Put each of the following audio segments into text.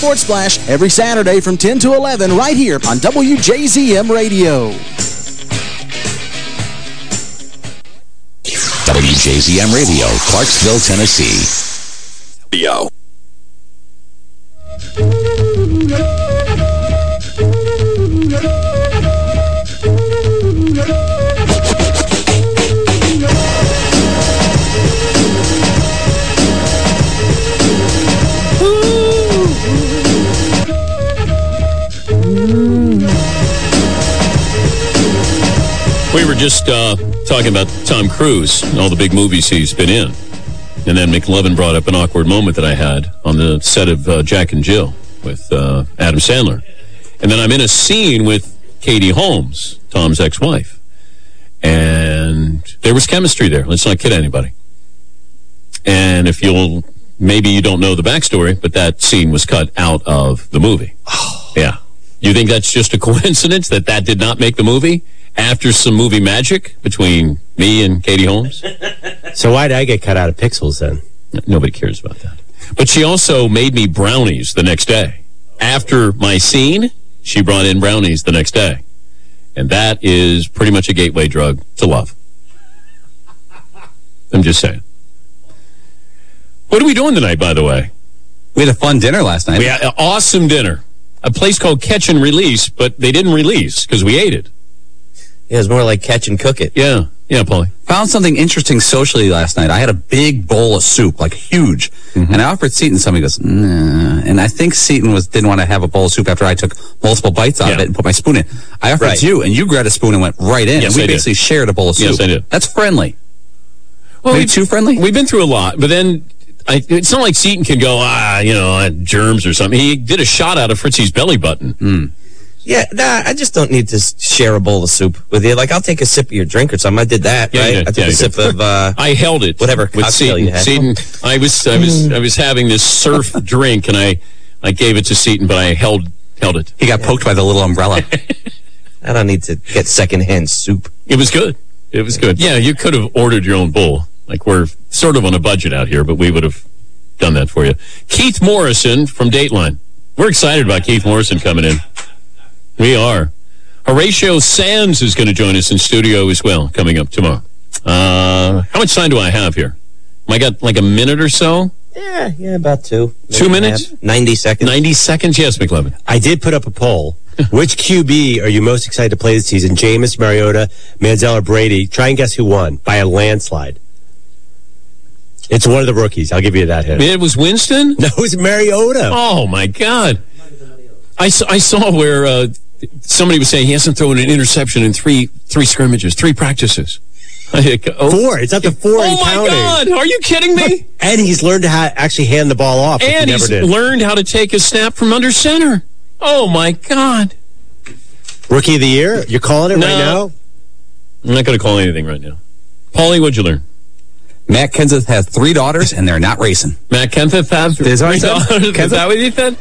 Sports Flash every Saturday from 10 to 11 right here on WJZM Radio. WJZM Radio, Clarksville, Tennessee. Yo. Just uh, talking about Tom Cruise and all the big movies he's been in. And then McLovin brought up an awkward moment that I had on the set of uh, Jack and Jill with uh, Adam Sandler. And then I'm in a scene with Katie Holmes, Tom's ex-wife. And there was chemistry there. Let's not kid anybody. And if you'll, maybe you don't know the backstory, but that scene was cut out of the movie. Yeah. You think that's just a coincidence that that did not make the movie? After some movie magic between me and Katie Holmes? So why did I get cut out of Pixels then? Nobody cares about that. But she also made me brownies the next day. After my scene, she brought in brownies the next day. And that is pretty much a gateway drug to love. I'm just saying. What are we doing tonight, by the way? We had a fun dinner last night. We had an awesome dinner. A place called Catch and Release, but they didn't release because we ate it. Yeah, it was more like catch and cook it. Yeah. Yeah, Paulie. Found something interesting socially last night. I had a big bowl of soup, like huge. Mm-hmm. And I offered Seton some. He goes, nah. And I think Seton was didn't want to have a bowl of soup after I took multiple bites out of it and put my spoon in. I offered Right. you, and you grabbed a spoon and went right in. Yes, and we I did. basically shared a bowl of soup. Yes, I did. That's friendly. Well, Maybe we- too friendly? We've been through a lot, but then I, it's not like Seton can go, ah, you know, germs or something. He did a shot out of Fritzy's belly button. Yeah, nah, I just don't need to share a bowl of soup with you. Like, I'll take a sip of your drink or something. I did that, Yeah, right? did. I took Yeah, a sip did. of, uh, I held it. Whatever with cocktail Seton. you had. Seton, I was, I was, I was having this surf drink, and I, I gave it to Seton, but I held, held it. He got poked by the little umbrella. I don't need to get secondhand soup. It was good. It was good. Yeah, you could have ordered your own bowl. Like we're sort of on a budget out here, but we would have done that for you. Keith Morrison from Dateline. We're excited about Keith Morrison coming in. We are. Horatio Sanz is going to join us in studio as well, coming up tomorrow. Uh, how much time do I have here? I got like a minute or so? Yeah, yeah, about two. Two minutes? 90 seconds. 90 seconds? Yes, McLovin. I did put up a poll. Which QB are you most excited to play this season? Jameis, Mariota, Manziel, or Brady? Try and guess who won by a landslide. It's one of the rookies. I'll give you that hint. It was Winston? No, it was Mariota. Oh, my God. I saw, I saw where uh, somebody was saying he hasn't thrown an interception in three three scrimmages, three practices. Oh, Four. It's up to four. and oh, my counting. God. Are you kidding me? And he's learned to actually hand the ball off. he and never he's did. learned how to take a snap from under center. Oh, my God. Rookie of the year? You're calling it No. right now? I'm not going to call anything right now. Paulie, what'd you learn? Matt Kenseth has three daughters, and they're not racing. Matt Kenseth has Is three he said? daughters? Is that what you said?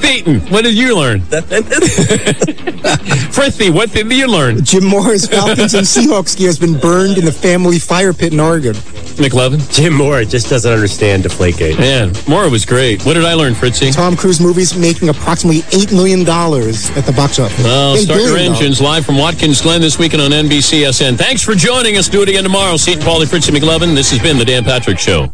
Peyton, what did you learn? Frisbee, what did you learn? Jim Mora's Falcons and Seahawks gear has been burned in the family fire pit in Oregon. McLovin? Jim Mora just doesn't understand Deflategate. Man, Mora was great. What did I learn, Fritzy? Tom Cruise movies making approximately $8 million at the box office. Well, start your billion dollars. engines live from Watkins Glen this weekend on NBCSN. Thanks for joining us. Do it again tomorrow. Seton Paulie, Fritzy McLovin. This has been the Dan Patrick Show.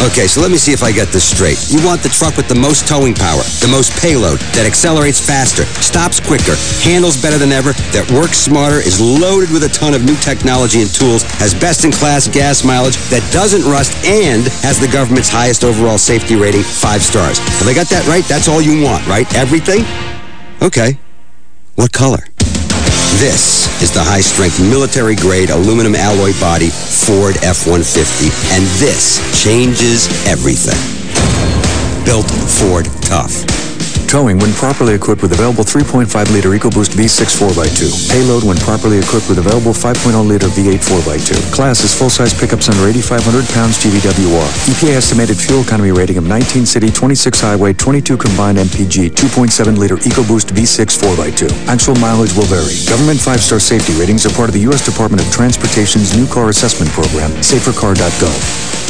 Okay, so let me see if I get this straight. You want the truck with the most towing power, the most payload, that accelerates faster, stops quicker, handles better than ever, that works smarter, is loaded with a ton of new technology and tools, has best-in-class gas mileage, that doesn't rust, and has the government's highest overall safety rating, five stars. Have I got that right? That's all you want, right? Everything? Okay. What color? This is the high-strength military-grade aluminum alloy body Ford F-150, and this changes everything. Built Ford Tough. Towing when properly equipped with available 3.5-liter EcoBoost V6 4x2. Payload when properly equipped with available 5.0-liter V8 4x2. Class is full-size pickups under 8,500 pounds GVWR. EPA estimated fuel economy rating of 19 city, 26 highway, 22 combined MPG, 2.7-liter EcoBoost V6 4x2. Actual mileage will vary. Government five-star safety ratings are part of the U.S. Department of Transportation's new car assessment program, safercar.gov.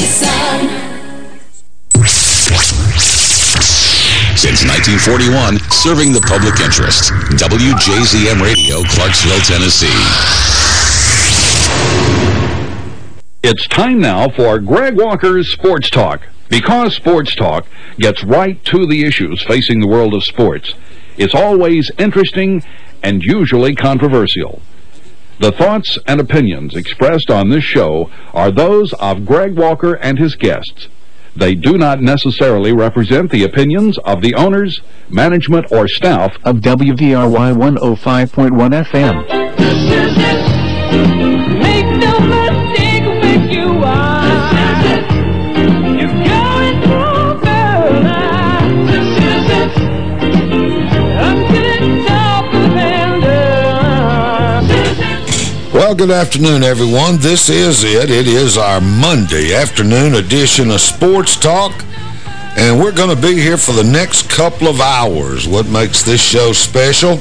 Since 1941, serving the public interest. WJZM Radio, Clarksville, Tennessee. It's time now for Greg Walker's Sports Talk. Because Sports Talk gets right to the issues facing the world of sports, it's always interesting and usually controversial. The thoughts and opinions expressed on this show are those of Greg Walker and his guests. They do not necessarily represent the opinions of the owners, management, or staff of WVRY 105.1 FM. Well, good afternoon, everyone. This is it. It is our Monday afternoon edition of Sports Talk, and we're going to be here for the next couple of hours. What makes this show special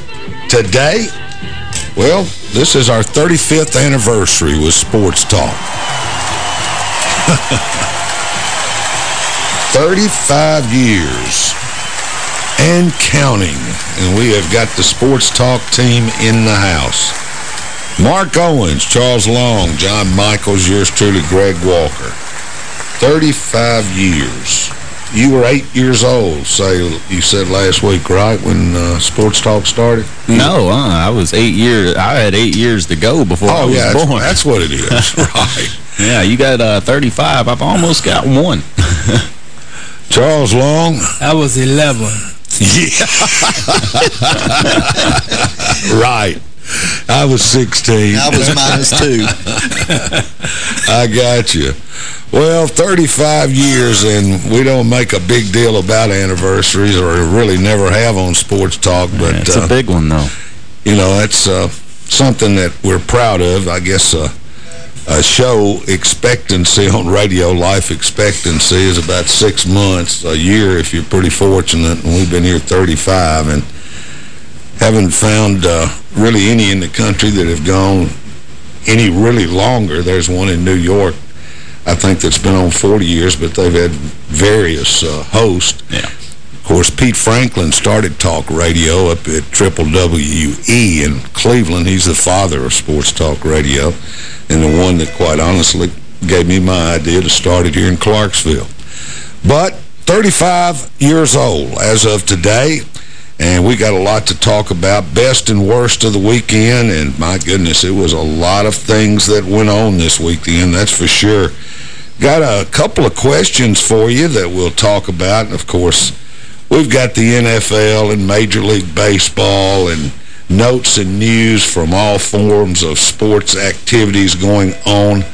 today? Well, this is our 35th anniversary with Sports Talk. 35 years and counting, and we have got the Sports Talk team in the house. Mark Owens, Charles Long, John Michaels, yours truly, Greg Walker. 35 years. You were eight years old, say you said last week, right, when uh, Sports Talk started? No, uh, I was eight years. I had eight years to go before oh, I was yeah, born. That's, that's what it is, right. yeah, you got uh, 35. I've almost got one. Charles Long? I was 11. Yeah. right. I was 16. I was minus two. I got you. Well, 35 years, and we don't make a big deal about anniversaries, or really never have on Sports Talk. But yeah, It's uh, a big one, though. You know, that's uh, something that we're proud of. I guess uh, a show expectancy on radio, life expectancy, is about six months, a year if you're pretty fortunate, and we've been here 35, and haven't found uh, really any in the country that have gone any really longer. There's one in New York, I think, that's been on 40 years, but they've had various uh, hosts. Yeah. Of course, Pete Franklin started talk radio up at Triple WE in Cleveland. He's the father of sports talk radio and the one that, quite honestly, gave me my idea to start it here in Clarksville. But 35 years old as of today, and we got a lot to talk about. Best and worst of the weekend, and my goodness, it was a lot of things that went on this weekend, that's for sure. Got a couple of questions for you that we'll talk about. And, of course, we've got the NFL and Major League Baseball and notes and news from all forms of sports activities going on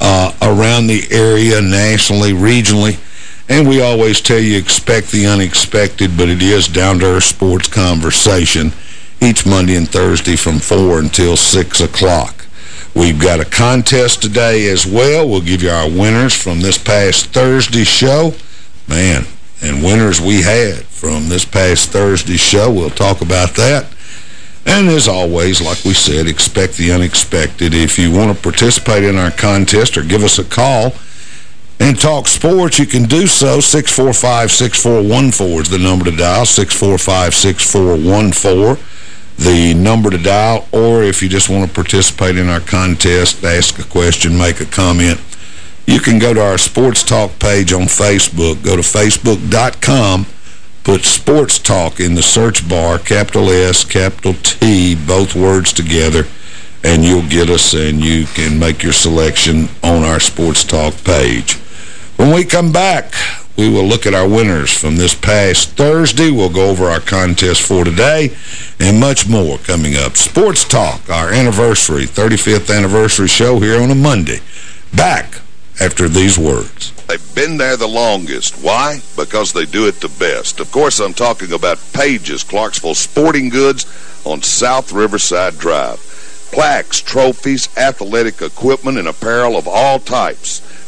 uh, around the area, nationally, regionally. And we always tell you, expect the unexpected, but it is down-to-earth sports conversation each Monday and Thursday from 4 until 6 o'clock. We've got a contest today as well. We'll give you our winners from this past Thursday show. Man, and winners we had from this past Thursday show. We'll talk about that. And as always, like we said, expect the unexpected. If you want to participate in our contest or give us a call, and talk sports, you can do so. 645-6414 is the number to dial, 645-6414 the number to dial, or if you just want to participate in our contest, ask a question, make a comment, you can go to our Sports Talk page on Facebook. Go to facebook.com, put Sports Talk in the search bar, capital S, capital T, both words together, and you'll get us and you can make your selection on our Sports Talk page. When we come back, we will look at our winners from this past Thursday. We'll go over our contest for today and much more coming up. Sports Talk, our anniversary, 35th anniversary show here on a Monday. Back after these words. They've been there the longest. Why? Because they do it the best. Of course, I'm talking about Pages, Clarksville Sporting Goods on South Riverside Drive. Plaques, trophies, athletic equipment, and apparel of all types.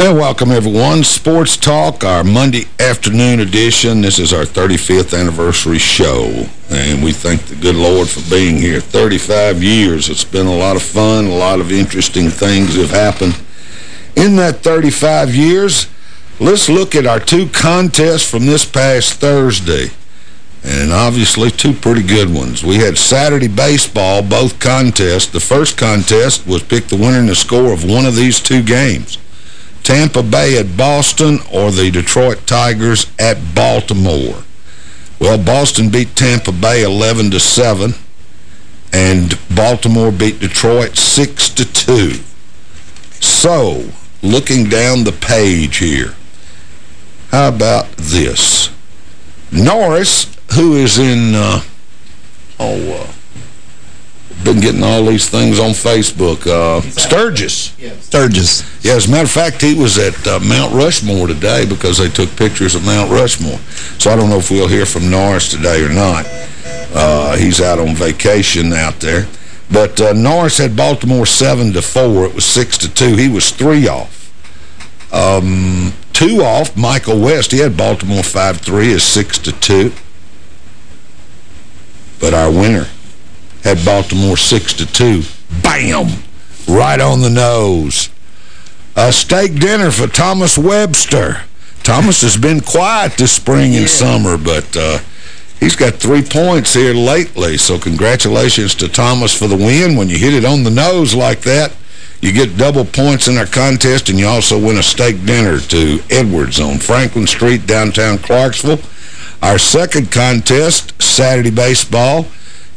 And welcome, everyone. Sports Talk, our Monday afternoon edition. This is our 35th anniversary show, and we thank the good Lord for being here. 35 years. It's been a lot of fun. A lot of interesting things have happened. In that 35 years, let's look at our two contests from this past Thursday. And obviously two pretty good ones. We had Saturday baseball, both contests. The first contest was pick the winner and the score of one of these two games. Tampa Bay at Boston or the Detroit Tigers at Baltimore. Well, Boston beat Tampa Bay 11 to 7 and Baltimore beat Detroit 6 to 2. So, looking down the page here, how about this? Norris, who is in uh, oh, uh, been getting all these things on Facebook. Uh, Sturgis. Sturgis. Yeah, as a matter of fact, he was at uh, Mount Rushmore today because they took pictures of Mount Rushmore. So I don't know if we'll hear from Norris today or not. Uh, he's out on vacation out there. But uh, Norris had Baltimore 7 to 4. It was 6 to 2. He was 3 off. Um, 2 off, Michael West. He had Baltimore 5-3 is 6 to 2. But our winner had Baltimore 6 to 2. Bam! Right on the nose. A steak dinner for Thomas Webster. Thomas has been quiet this spring and summer, but uh, he's got three points here lately. So congratulations to Thomas for the win. When you hit it on the nose like that, you get double points in our contest, and you also win a steak dinner to Edwards on Franklin Street, downtown Clarksville. Our second contest, Saturday baseball,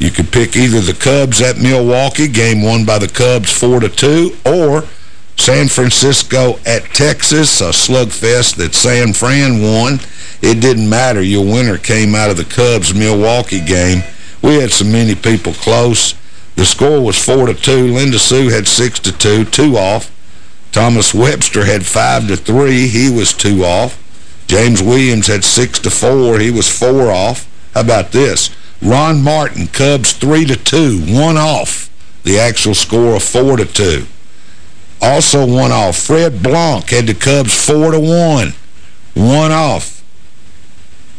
you could pick either the Cubs at Milwaukee, game won by the Cubs 4 to two, or San Francisco at Texas, a slugfest that San Fran won. It didn't matter. Your winner came out of the Cubs-Milwaukee game. We had so many people close. The score was 4 to two. Linda Sue had 6 to two, two off. Thomas Webster had 5 to three. He was two off. James Williams had 6 to four. He was four off. How about this? Ron Martin, Cubs 3 to two, one off. The actual score of 4 to two. Also one off. Fred Blanc had the Cubs 4 to one, one off.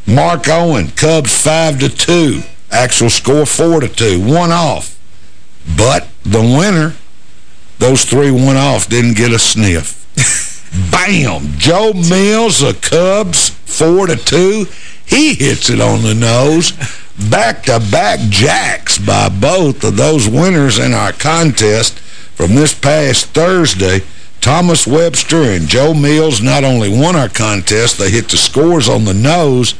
Mark Owen, Cubs 5 to two. Actual score 4 to two, one off. But the winner, those three one off, didn't get a sniff. Bam! Joe Mills, the Cubs, 4 to two. He hits it on the nose. Back-to-back -back jacks by both of those winners in our contest from this past Thursday. Thomas Webster and Joe Mills not only won our contest, they hit the scores on the nose,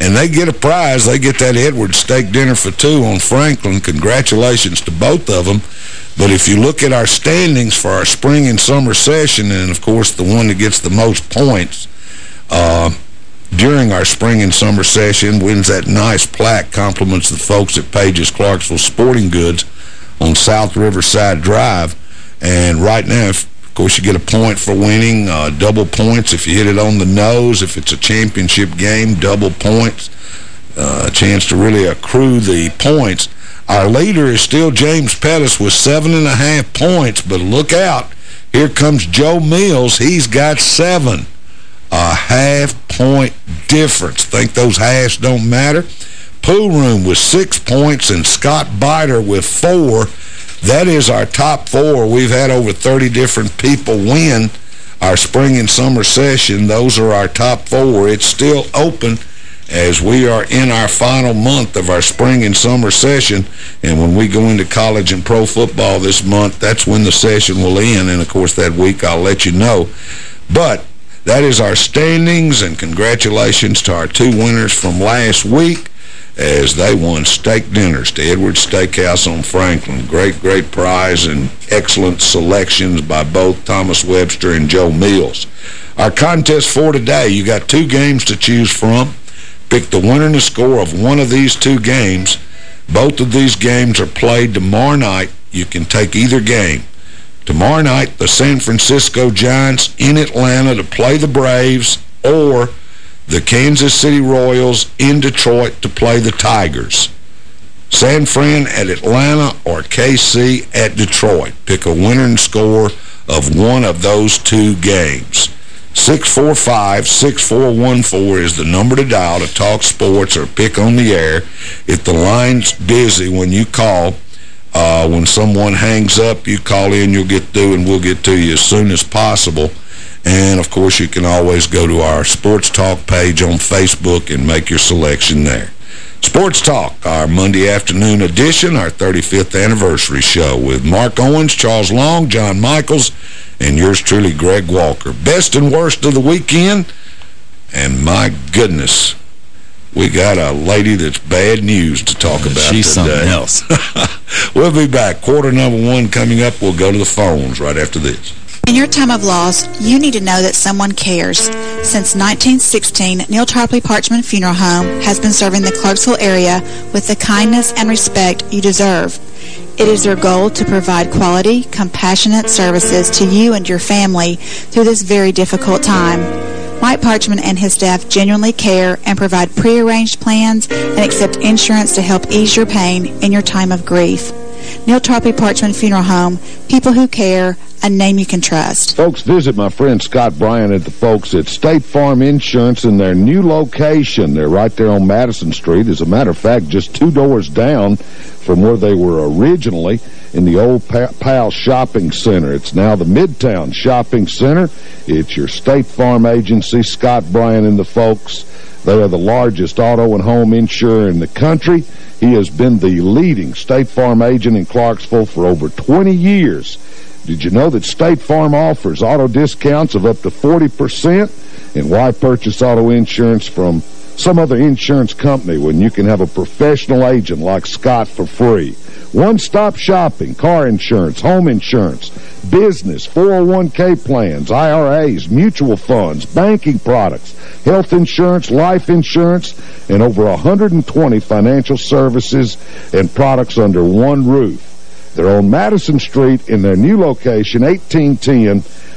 and they get a prize. They get that Edwards steak dinner for two on Franklin. Congratulations to both of them. But if you look at our standings for our spring and summer session, and, of course, the one that gets the most points uh, during our spring and summer session wins that nice plaque, compliments the folks at Page's Clarksville Sporting Goods on South Riverside Drive. And right now, of course, you get a point for winning, uh, double points if you hit it on the nose. If it's a championship game, double points. Uh, a chance to really accrue the points. Our leader is still James Pettis with seven and a half points, but look out. Here comes Joe Mills. He's got seven. A half-point difference. Think those halves don't matter? Pool Room with six points and Scott Biter with four. That is our top four. We've had over 30 different people win our spring and summer session. Those are our top four. It's still open as we are in our final month of our spring and summer session. And when we go into college and pro football this month, that's when the session will end. And, of course, that week I'll let you know. But that is our standings, and congratulations to our two winners from last week as they won steak dinners to Edwards Steakhouse on Franklin. Great, great prize and excellent selections by both Thomas Webster and Joe Mills. Our contest for today, you got two games to choose from. Pick the winner and the score of one of these two games. Both of these games are played tomorrow night. You can take either game. Tomorrow night, the San Francisco Giants in Atlanta to play the Braves or the Kansas City Royals in Detroit to play the Tigers. San Fran at Atlanta or KC at Detroit. Pick a winner and score of one of those two games. 645-6414 is the number to dial to talk sports or pick on the air. If the line's busy when you call, uh, when someone hangs up, you call in, you'll get through, and we'll get to you as soon as possible. And, of course, you can always go to our Sports Talk page on Facebook and make your selection there. Sports Talk, our Monday afternoon edition, our 35th anniversary show with Mark Owens, Charles Long, John Michaels, and yours truly, Greg Walker. Best and worst of the weekend, and my goodness, we got a lady that's bad news to talk about She's today. something else. we'll be back. Quarter number one coming up. We'll go to the phones right after this. In your time of loss, you need to know that someone cares. Since 1916, Neal Tarpley Parchman Funeral Home has been serving the Clarksville area with the kindness and respect you deserve. It is their goal to provide quality, compassionate services to you and your family through this very difficult time. Mike Parchman and his staff genuinely care and provide prearranged plans and accept insurance to help ease your pain in your time of grief. Neal Tarpley Parchman Funeral Home, people who care, a name you can trust. Folks, visit my friend Scott Bryan at the folks at State Farm Insurance in their new location. They're right there on Madison Street. As a matter of fact, just two doors down from where they were originally in the old Pal Shopping Center. It's now the Midtown Shopping Center. It's your State Farm agency, Scott Bryan and the folks. They are the largest auto and home insurer in the country. He has been the leading State Farm agent in Clarksville for over 20 years. Did you know that State Farm offers auto discounts of up to 40%? And why purchase auto insurance from some other insurance company when you can have a professional agent like Scott for free? One-stop shopping, car insurance, home insurance, business, 401k plans, IRAs, mutual funds, banking products, health insurance, life insurance, and over 120 financial services and products under one roof. They're on Madison Street in their new location, 1810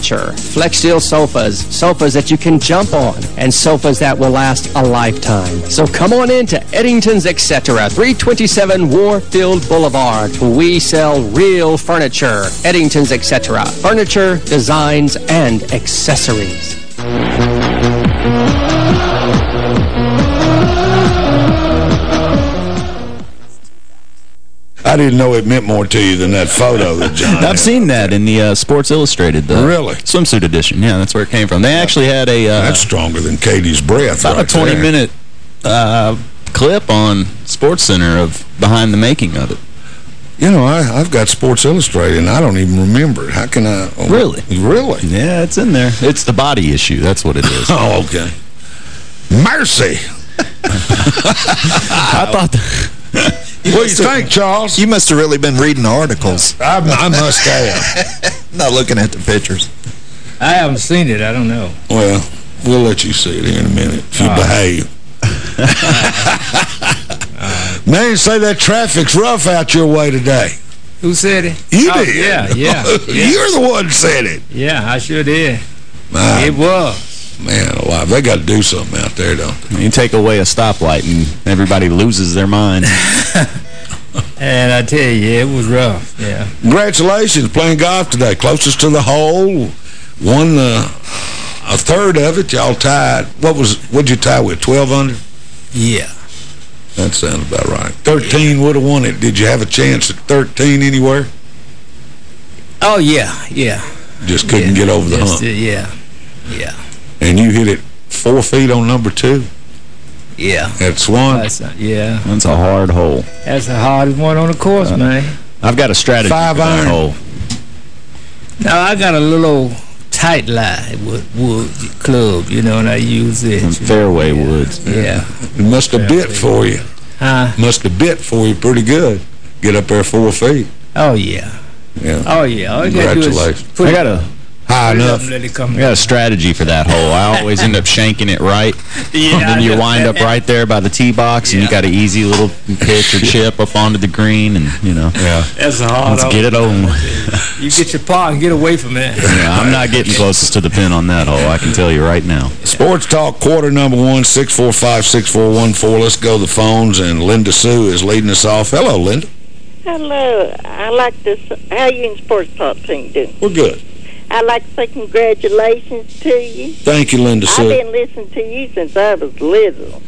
Flexsteel sofas, sofas that you can jump on, and sofas that will last a lifetime. So come on in to Eddington's Etc. 327 Warfield Boulevard. We sell real furniture. Eddington's Etc. Furniture, designs, and accessories. I didn't know it meant more to you than that photo that John I've had. seen that in the uh, Sports Illustrated. The Really? Swimsuit edition. Yeah, that's where it came from. They actually had a... Uh, That's stronger than Katie's breath about right a 20-minute uh, clip on Sports Center of behind the making of it. You know, I, I've got Sports Illustrated, and I don't even remember it. How can I... oh, Really? Really? Yeah, it's in there. It's the body issue. That's what it is. Oh, okay. Mercy! I thought... what do you think, Charles? You must have really been reading the articles. I, I must have. Not looking at the pictures. I haven't seen it. I don't know. Well, we'll let you see it here in a minute if you All right. behave. Man, say that traffic's rough out your way today. Who said it? You oh, did. Yeah, yeah, yeah. You're the one that said it. Yeah, I sure did. My it was. Man alive, they got to do something out there, don't they? You take away a stoplight and everybody loses their mind. And I tell you, it was rough. Yeah. Congratulations, playing golf today. Closest to the hole. Won the, a third of it. Y'all tied. What was, what'd you tie with, 12 under? Yeah. That sounds about right. 13 would have won it. Did you have a chance at 13 anywhere? Oh, yeah, yeah. Just couldn't Yeah, get over the just, hump. uh, yeah, yeah, And you hit it four feet on number two yeah. at Swan. That's a, yeah. That's a hard hole. That's the hardest one on the course, Uh, man. I've got a strategy Five for that iron. hole. Now, I got a little tight lie wood, wood club, you know, and I use it. And fairway woods. Yeah. It must have bit for you. Huh? Must have bit for you pretty good. Get up there four feet. Oh, yeah. Yeah. Oh, yeah. All you gotta do is Congratulations. put I got a High put it up enough. and let it come I got a strategy for that hole. I always end up shanking it right. Yeah, and then you wind up right there by the tee box, and you got an easy little pitch or chip up onto the green, and, you know. Yeah. That's a hard Let's get it over with. You get your par and get away from it. Yeah, I'm not getting closest to the pin on that hole, I can tell you right now. Sports Talk, quarter number one six four five six four one four. Let's go to the phones, and Linda Sue is leading us off. Hello, Linda. Hello. I like this. How you in Sports Talk team doing? We're good. I'd like to say congratulations to you. Thank you, Linda Sue. I've Sue. been listening to you since I was little.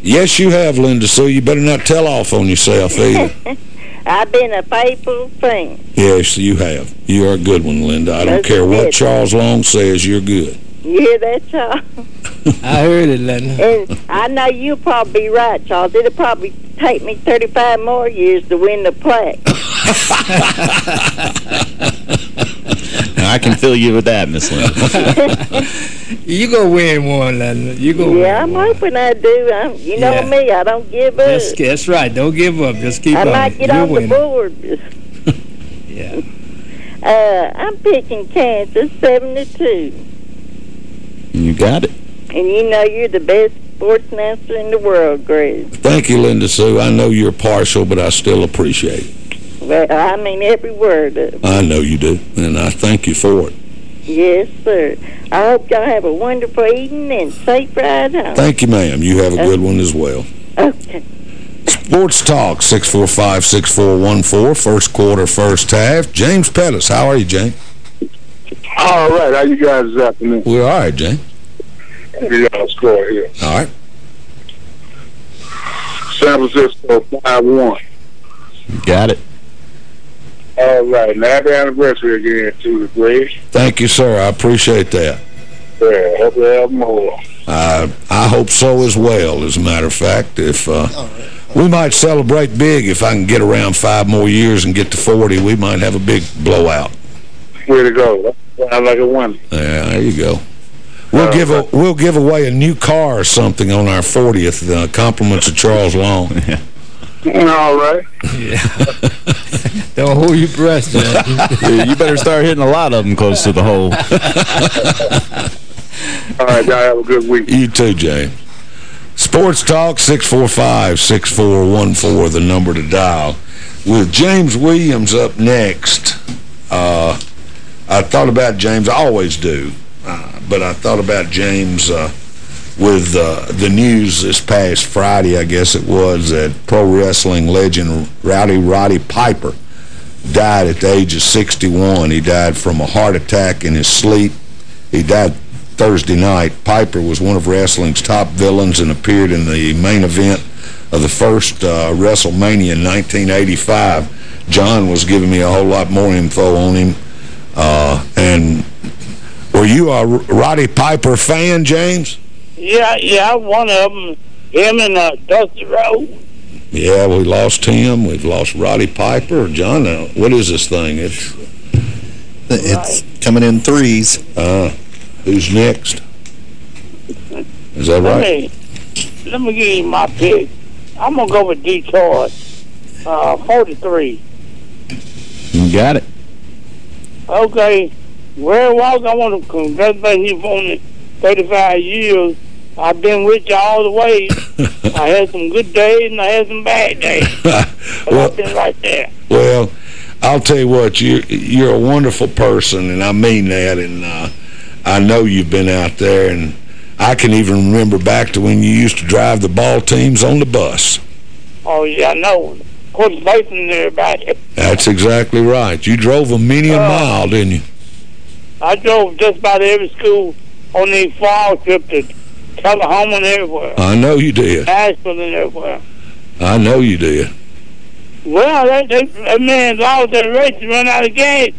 Yes, you have, Linda Sue. You better not tell off on yourself either. I've been a faithful friend. Yes, you have. You are a good one, Linda. I don't That's care what it. Charles Long says, you're good. You hear that, Charles? I heard it, Linda. And I know you'll probably be right, Charles. It'll probably take me 35 more years to win the plaque. I can fill you with that, Miss Linda. you gonna win one, Linda. You gonna yeah, win I'm hoping I do. I'm, you know Yeah. me, I don't give up. That's, that's right. Don't give up. Just keep I on. might get You're on winning. the board. yeah. Uh, I'm picking Kansas 72. You got it. And you know you're the best sports announcer in the world, Greg. Thank you, Linda Sue. I know you're partial, but I still appreciate it. Well, I mean every word of it. I know you do, and I thank you for it. Yes, sir. I hope y'all have a wonderful evening and safe ride home. Thank you, ma'am. You have a good one as well. Okay. Sports Talk, 645-6414, first quarter, first half. James Pettis, how are you, James? All right, how you guys this afternoon? We're all right, James. We got a score here. All right. San Francisco 5-1. Got it. All right, and happy anniversary again to the Greg. Thank you, sir. I appreciate that. Yeah, hope you have more. Uh, I hope so as well, as a matter of fact. If uh, We might celebrate big if I can get around five more years and get to 40. We might have a big blowout. Way to go. Sounds like a winner. Yeah, there you go. We'll give a, we'll give away a new car or something on our 40th. Uh, compliments of Charles Long. All right. Yeah. Don't hold your breath, man. Yeah, you better start hitting a lot of them close to the hole. All right, y'all have a good week. You too, James. Sports Talk, 645-6414, the number to dial. With James Williams up next, uh, I thought about James, I always do, uh, but I thought about James uh, with uh, the news this past Friday, I guess it was, that pro wrestling legend Rowdy Roddy Piper died at the age of 61. He died from a heart attack in his sleep. He died Thursday night. Piper was one of wrestling's top villains and appeared in the main event of the first uh, WrestleMania in 1985. John was giving me a whole lot more info on him. Uh, and were you a Roddy Piper fan, James? Yeah, yeah, one of them. Him and uh, Dusty Rhodes. Yeah, we lost him. We've lost Roddy Piper. John, uh, what is this thing? It's It's coming in threes. Uh, who's next? Is that Let right? me, let me give you my pick. I'm going to go with Detroit. Uh, 43. You got it. Okay. Where was I want to congratulate you on the 35 years. I've been with you all the way. I had some good days and I had some bad days. But I've been right there. Well, I'll tell you what, you're, you're a wonderful person, and I mean that, and uh, I know you've been out there, and I can even remember back to when you used to drive the ball teams on the bus. Oh, yeah, I know. Put faith in everybody. That's exactly right. You drove a many a mile, didn't you? I drove just about every school on the fall trip to Tullahoma and everywhere. I know you did. Nashville and everywhere. I know you did. Well, that, that, that man lost that race and run out of gas.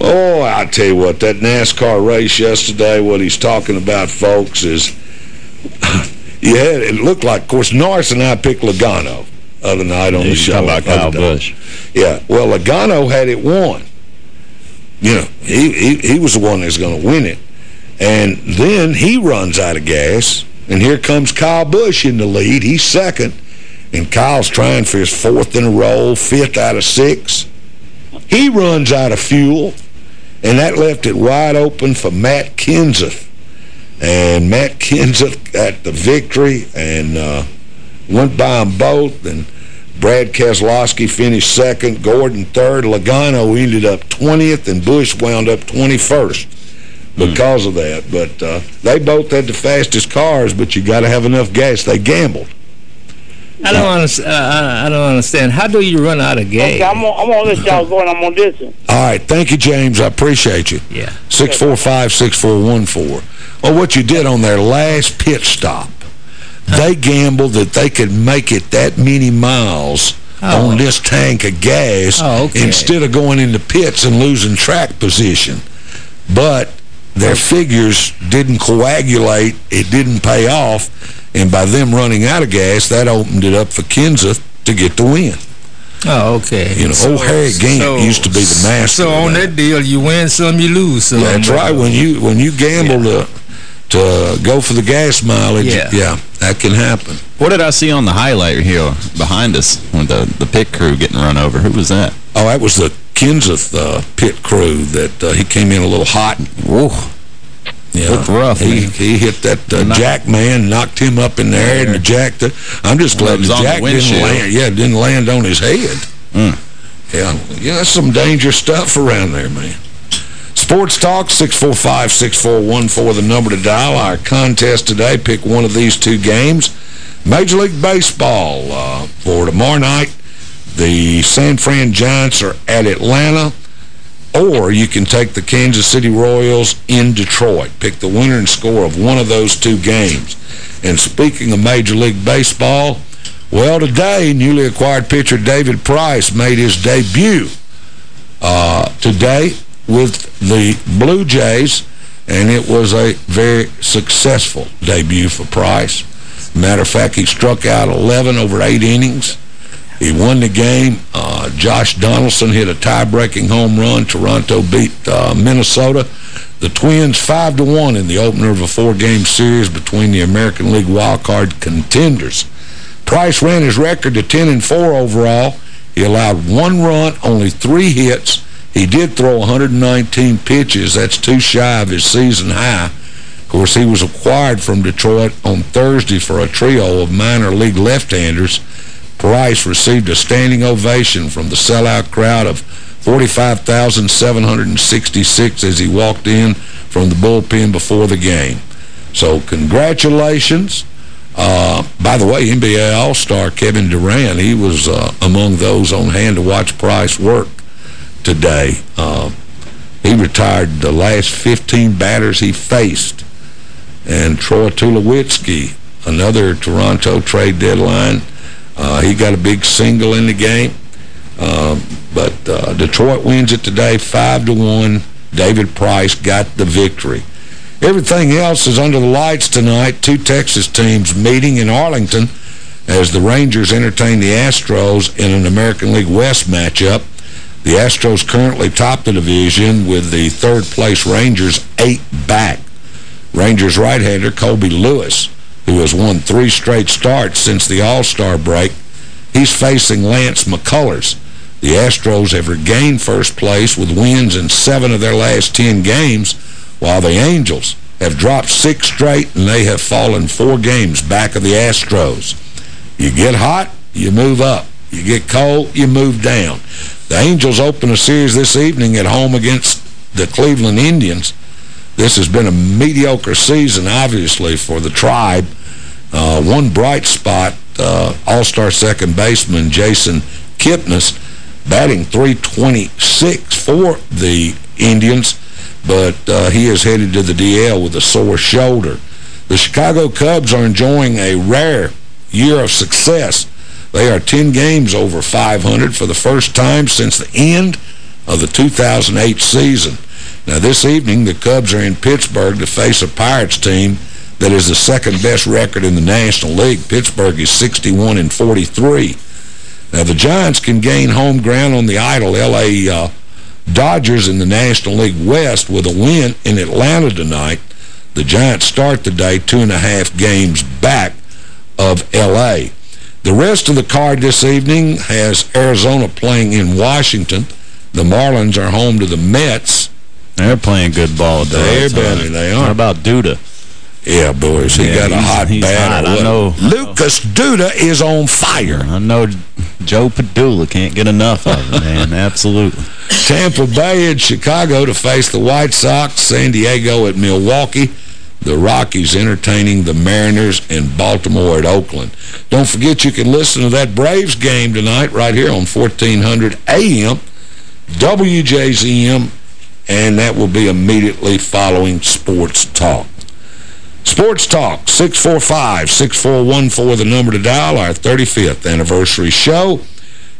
Oh, I tell you what, that NASCAR race yesterday, what he's talking about, folks, is, yeah, it looked like, of course, Norris and I picked Logano other night on Yeah, the you're show. about Kyle. Busch. Yeah, well, Logano had it won. You know, he, he, he was the one that's going to win it. And then he runs out of gas, and here comes Kyle Busch in the lead. He's second, and Kyle's trying for his fourth in a row, fifth out of six. He runs out of fuel, and that left it wide open for Matt Kenseth. And Matt Kenseth got the victory and uh, went by them both, and Brad Keselowski finished second, Gordon third, Logano ended up 20th, and Busch wound up 21st because of that. But uh, they both had the fastest cars, but you got to have enough gas. They gambled. I don't understand. Uh, I I don't understand. How do you run out of gas? I'm gonna, I'm gonna let y'all go and I'm gonna listen. All right, thank you, James. I appreciate you. Yeah. 645-6414. Well, what you did on their last pit stop, they gambled that they could make it that many miles Oh. on this tank of gas Oh, okay. instead of going into pits and losing track position. But their figures didn't coagulate. It didn't pay off. And by them running out of gas, that opened it up for Kenseth to get the win. Oh, okay. You know, old Harry Gant used to be the master So on that. that deal, you win some, you lose some. That's right. When you when you gamble to to go for the gas mileage, Yeah. yeah. that can happen. What did I see on the highlight here behind us with the, the pit crew getting run over? Who was that? Oh, that was the Kenseth uh, pit crew that uh, he came in a little hot. Whoa. Yeah, Looked rough, He man. he hit that uh, jack man, knocked him up in the air, and the jack. The, I'm just glad the on the jack didn't land. Yeah, didn't land on his head. Mm. Yeah, yeah, that's some dangerous stuff around there, man. Sports Talk, 645-6414, the number to dial. Our contest today, pick one of these two games. Major League Baseball uh, for tomorrow night. The San Fran Giants are at Atlanta, or you can take the Kansas City Royals in Detroit. Pick the winner and score of one of those two games. And speaking of Major League Baseball, well, today, newly acquired pitcher David Price made his debut uh, today with the Blue Jays, and it was a very successful debut for Price. Matter of fact, he struck out 11 over eight innings. He won the game. Uh, Josh Donaldson hit a tie-breaking home run. Toronto beat uh, Minnesota. The Twins 5 to one in the opener of a four-game series between the American League wildcard contenders. Price ran his record to 10 and 4 overall. He allowed one run, only three hits. He did throw 119 pitches. That's too shy of his season high. Of course, he was acquired from Detroit on Thursday for a trio of minor league left-handers. Price received a standing ovation from the sellout crowd of 45,766 as he walked in from the bullpen before the game. So congratulations. Uh, by the way, NBA All-Star Kevin Durant, he was uh, among those on hand to watch Price work today. Uh, he retired the last 15 batters he faced. And Troy Tulowitzki, another Toronto trade deadline, uh, he got a big single in the game. Uh, but uh, Detroit wins it today 5 to one. David Price got the victory. Everything else is under the lights tonight. Two Texas teams meeting in Arlington as the Rangers entertain the Astros in an American League West matchup. The Astros currently top the division with the third-place Rangers eight back. Rangers right-hander Colby Lewis, who has won three straight starts since the All-Star break, he's facing Lance McCullers. The Astros have regained first place with wins in seven of their last ten games, while the Angels have dropped six straight and they have fallen four games back of the Astros. You get hot, you move up. You get cold, you move down. The Angels open a series this evening at home against the Cleveland Indians. This has been a mediocre season, obviously, for the Tribe. Uh, one bright spot, uh, All-Star second baseman Jason Kipnis, batting 326 for the Indians, but uh, he is headed to the DL with a sore shoulder. The Chicago Cubs are enjoying a rare year of success. They are 10 games over 500 for the first time since the end of the 2008 season. Now, this evening, the Cubs are in Pittsburgh to face a Pirates team that is the second-best record in the National League. Pittsburgh is 61 and 43. Now, the Giants can gain home ground on the idle L.A. Uh, Dodgers in the National League West with a win in Atlanta tonight. The Giants start the day two and a half games back of L.A. The rest of the card this evening has Arizona playing in Washington. The Marlins are home to the Mets. They're playing good ball, though. They're better, they are. What about Duda? Yeah, boys, he Yeah, got a hot bat. I know. Lucas Duda is on fire. I know Joe Padula can't get enough of it, man. Absolutely. Tampa Bay and Chicago to face the White Sox. San Diego at Milwaukee. The Rockies entertaining the Mariners and Baltimore at Oakland. Don't forget you can listen to that Braves game tonight right here on 1400 AM, WJZM, and that will be immediately following Sports Talk. Sports Talk, 645-6414, the number to dial, our 35th anniversary show.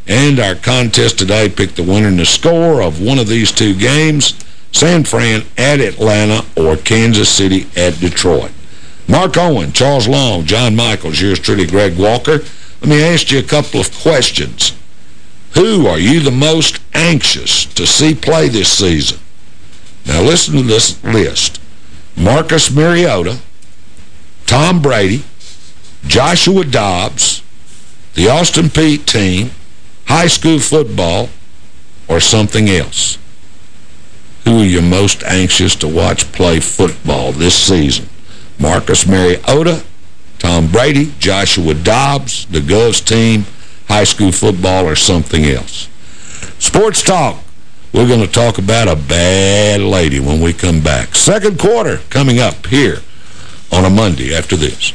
And our contest today picked the winner in the score of one of these two games, San Fran at Atlanta or Kansas City at Detroit. Mark Owen, Charles Long, John Michaels, yours truly, Greg Walker. Let me ask you a couple of questions. Who are you the most anxious to see play this season? Now listen to this list. Marcus Mariota, Tom Brady, Joshua Dobbs, the Austin Peay team, high school football, or something else? Who are you most anxious to watch play football this season? Marcus Mariota, Tom Brady, Joshua Dobbs, the Govs team, high school football, or something else. Sports Talk. We're going to talk about a bad lady when we come back. Second quarter coming up here on a Monday after this.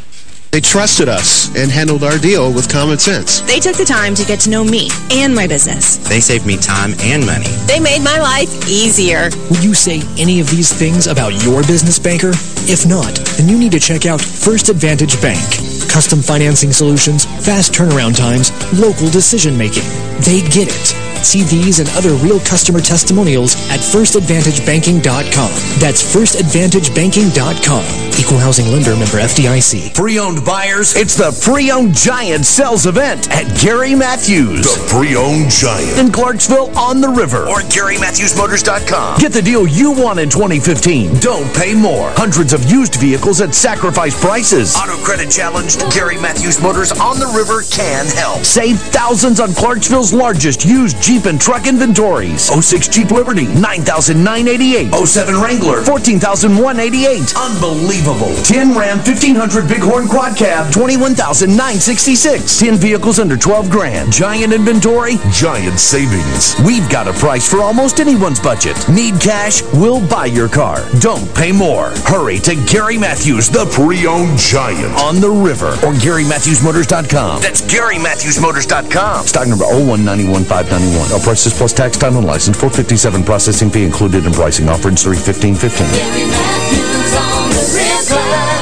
They trusted us and handled our deal with common sense. They took the time to get to know me and my business. They saved me time and money. They made my life easier. Would you say any of these things about your business banker? If not, then you need to check out First Advantage Bank. Custom financing solutions, fast turnaround times, local decision making. They get it. See these and other real customer testimonials at firstadvantagebanking.com. That's firstadvantagebanking.com. Equal housing lender member FDIC. Pre-owned buyers, it's the Pre-Owned Giant Sales Event at Gary Matthews. The Pre-Owned Giant. In Clarksville on the river. Or GaryMatthewsMotors.com. Get the deal you want in 2015. Don't pay more. Hundreds of used vehicles at sacrifice prices. Auto credit challenged. Gary Matthews Motors on the river can help. Save thousands on Clarksville's largest used Jeep and truck inventories. 06 Jeep Liberty, 9988 07 Wrangler, 14188 Unbelievable. 10 Ram 1500 Bighorn Quad Cab, 21966 10 vehicles under 12 grand. Giant inventory, giant savings. We've got a price for almost anyone's budget. Need cash? We'll buy your car. Don't pay more. Hurry to Gary Matthews, the pre-owned giant. On the river or GaryMatthewsMotors.com. That's GaryMatthewsMotors.com. Stock number 0191591. All prices plus tax, time, and license. 457 processing fee included in pricing. Offer in 31515.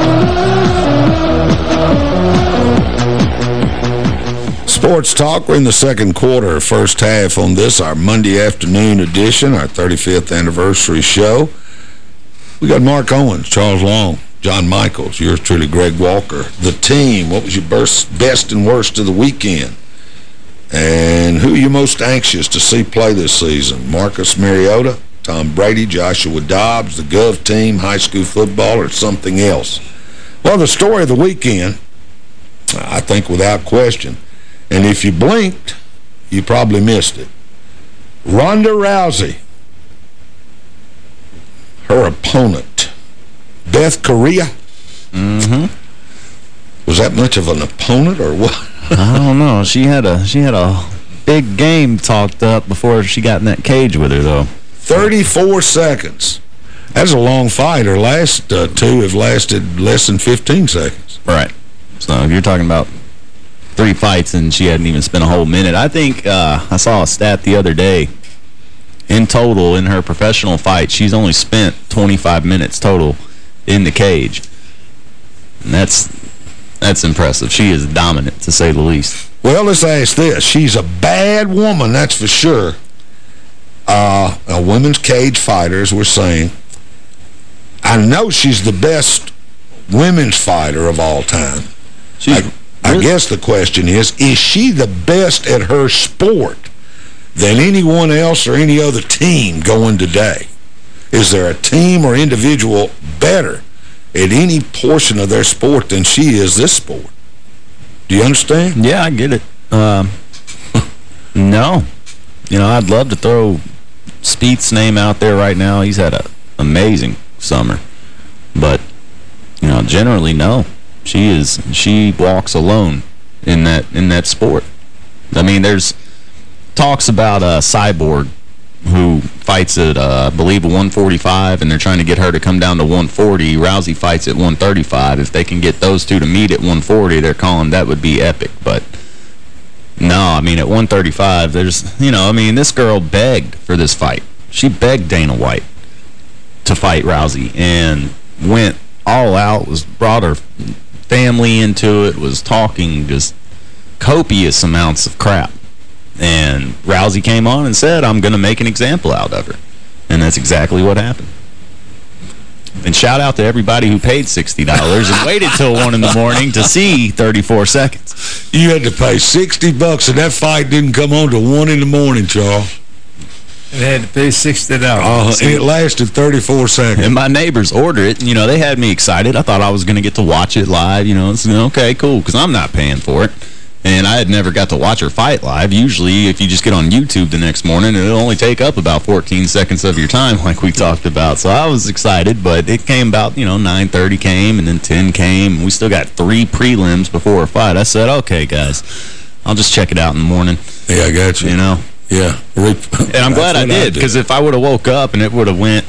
Sports Talk. We're in the second quarter, first half on this, our Monday afternoon edition, our 35th anniversary show. We got Mark Owens, Charles Long, John Michaels, yours truly, Greg Walker. The team, what was your best and worst of the weekend? And who are you most anxious to see play this season? Marcus Mariota, Tom Brady, Joshua Dobbs, the Gov team, high school football, or something else? Well, the story of the weekend, I think without question, and if you blinked, you probably missed it. Ronda Rousey, her opponent, Bethe Correia. Mm-hmm. Was that much of an opponent or what? I don't know. She had a she had a big game talked up before she got in that cage with her, though. 34 seconds. That's a long fight. Her last uh, two have lasted less than 15 seconds. Right. So you're talking about three fights and she hadn't even spent a whole minute. I think uh, I saw a stat the other day. In total, in her professional fight, she's only spent 25 minutes total in the cage. And that's that's impressive. She is dominant, to say the least. Well, let's ask this. She's a bad woman, that's for sure. Uh, a women's cage fighter, as we're saying. I know she's the best women's fighter of all time. I, I guess the question is, is she the best at her sport than anyone else or any other team going today? Is there a team or individual better at any portion of their sport than she is this sport? Do you understand? Yeah, I get it. Um, no. You know, I'd love to throw Spieth's name out there right now. He's had an amazing summer. But, you know, generally, no. She is, she walks alone in that, in that sport. I mean, there's talks about a Cyborg who fights at, uh, I believe, 145, and they're trying to get her to come down to 140. Rousey fights at 135. If they can get those two to meet at 140, they're calling that would be epic. But no, I mean, at 135, there's, you know, I mean, this girl begged for this fight. She begged Dana White to fight Rousey and went all out, was brought her family into it, was talking just copious amounts of crap. And Rousey came on and said, I'm going to make an example out of her. And that's exactly what happened. And shout out to everybody who paid $60 and waited till 1 in the morning to see 34 seconds. You had to pay 60 bucks and that fight didn't come on till 1 in the morning, Charles. They had to pay $60. Uh, it lasted 34 seconds. And my neighbors ordered it. You know, they had me excited. I thought I was going to get to watch it live. You know, it's okay, cool, because I'm not paying for it. And I had never got to watch her fight live. Usually, if you just get on YouTube the next morning, it'll only take up about 14 seconds of your time, like we talked about. So I was excited, but it came about, you know, 9.30 came, and then 10 came. And we still got three prelims before a fight. I said, okay, guys, I'll just check it out in the morning. Yeah, I got you. You know? Yeah. and I'm glad I did, because if I would have woke up and it would have went,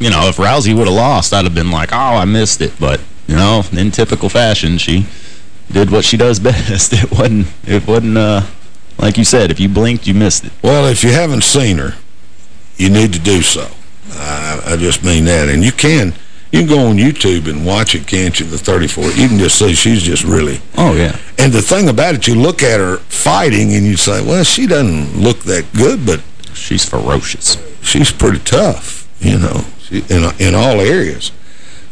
you know, if Rousey would have lost, I'd have been like, oh, I missed it. But, you know, in typical fashion, she did what she does best. It wasn't, it wasn't, uh, like you said, if you blinked, you missed it. Well, if you haven't seen her, you need to do so. I, I just mean that. And you can, you can go on YouTube and watch it, can't you, the 34. You can just see she's just really... Oh, yeah. And the thing about it, you look at her fighting and you say, well, she doesn't look that good, but... She's ferocious. She's pretty tough, you know, she, in, in all areas.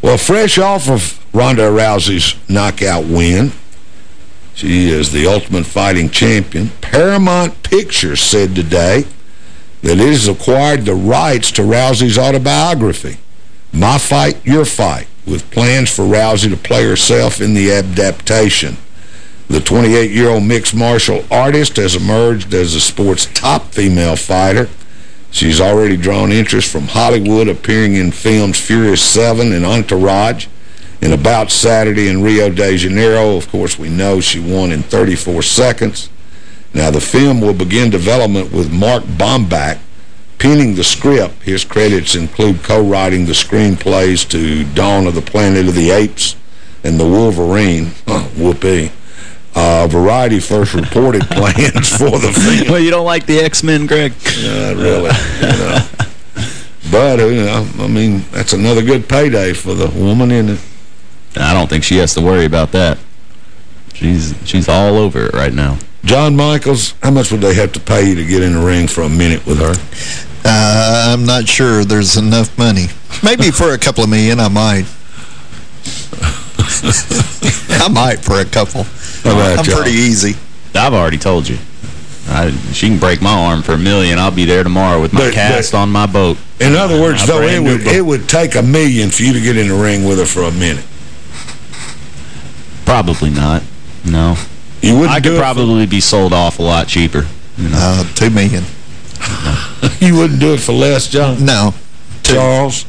Well, fresh off of Ronda Rousey's knockout win, she is the Ultimate Fighting Champion. Paramount Pictures said today that it has acquired the rights to Rousey's autobiography, My Fight, Your Fight, with plans for Rousey to play herself in the adaptation. The 28-year-old mixed martial artist has emerged as the sport's top female fighter. She's already drawn interest from Hollywood, appearing in films Furious 7 and Entourage. And About Saturday in Rio de Janeiro, of course, we know she won in 34 seconds. Now, the film will begin development with Mark Bomback penning the script. His credits include co-writing the screenplays to Dawn of the Planet of the Apes and The Wolverine. Oh, whoopee. Uh, Variety first reported plans for the film. Well, you don't like the X-Men, Greg? Not really. You know. But, uh, you know, I mean, that's another good payday for the woman in it. I don't think she has to worry about that. She's she's all over it right now. John Michaels, how much would they have to pay you to get in the ring for a minute with her? Uh, I'm not sure there's enough money. Maybe for a couple of million, I might. I might for a couple. I'm pretty easy. I've already told you. I, she can break my arm for a million. I'll be there tomorrow with my But- cast but- on my boat. In other words, though, it would, boat. it would take a million for you to get in the ring with her for a minute. Probably not. No. You wouldn't I could probably be sold off a lot cheaper. You know? Uh, two million. You wouldn't do it for less, John? No. Charles?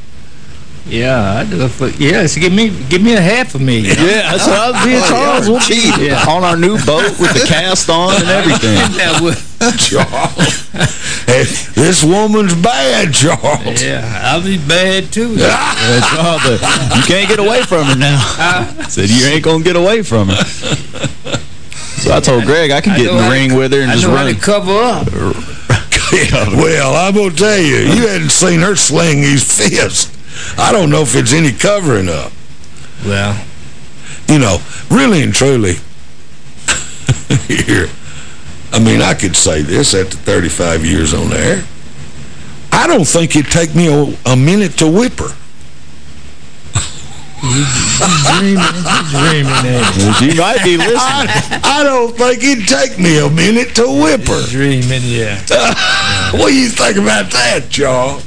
Yeah, I do it for, yes, give me give me a half of me. Yeah, that's what I was being Oh, Charles. yeah, We'll be cheap. yeah. on our new boat with the cast on and everything. That would- Charles. Hey, this woman's bad, Charles. yeah, I'll be bad too. That's all, but you can't get away from her now. I Said you ain't gonna get away from her. So I told Greg I could I get in the ring to- with her and I just know how run. to cover up. Well, I'm going to tell you, you hadn't seen her sling these fists. I don't know if it's any covering up. Well, You know, really and truly, here, I mean, I could say this after 35 years on air. I don't think it'd take me a, a minute to whip her. dreaming, dreaming, You might be listening. I, I don't think it'd take me a minute to whip her. Dreaming, yeah. what do you think about that, Charles?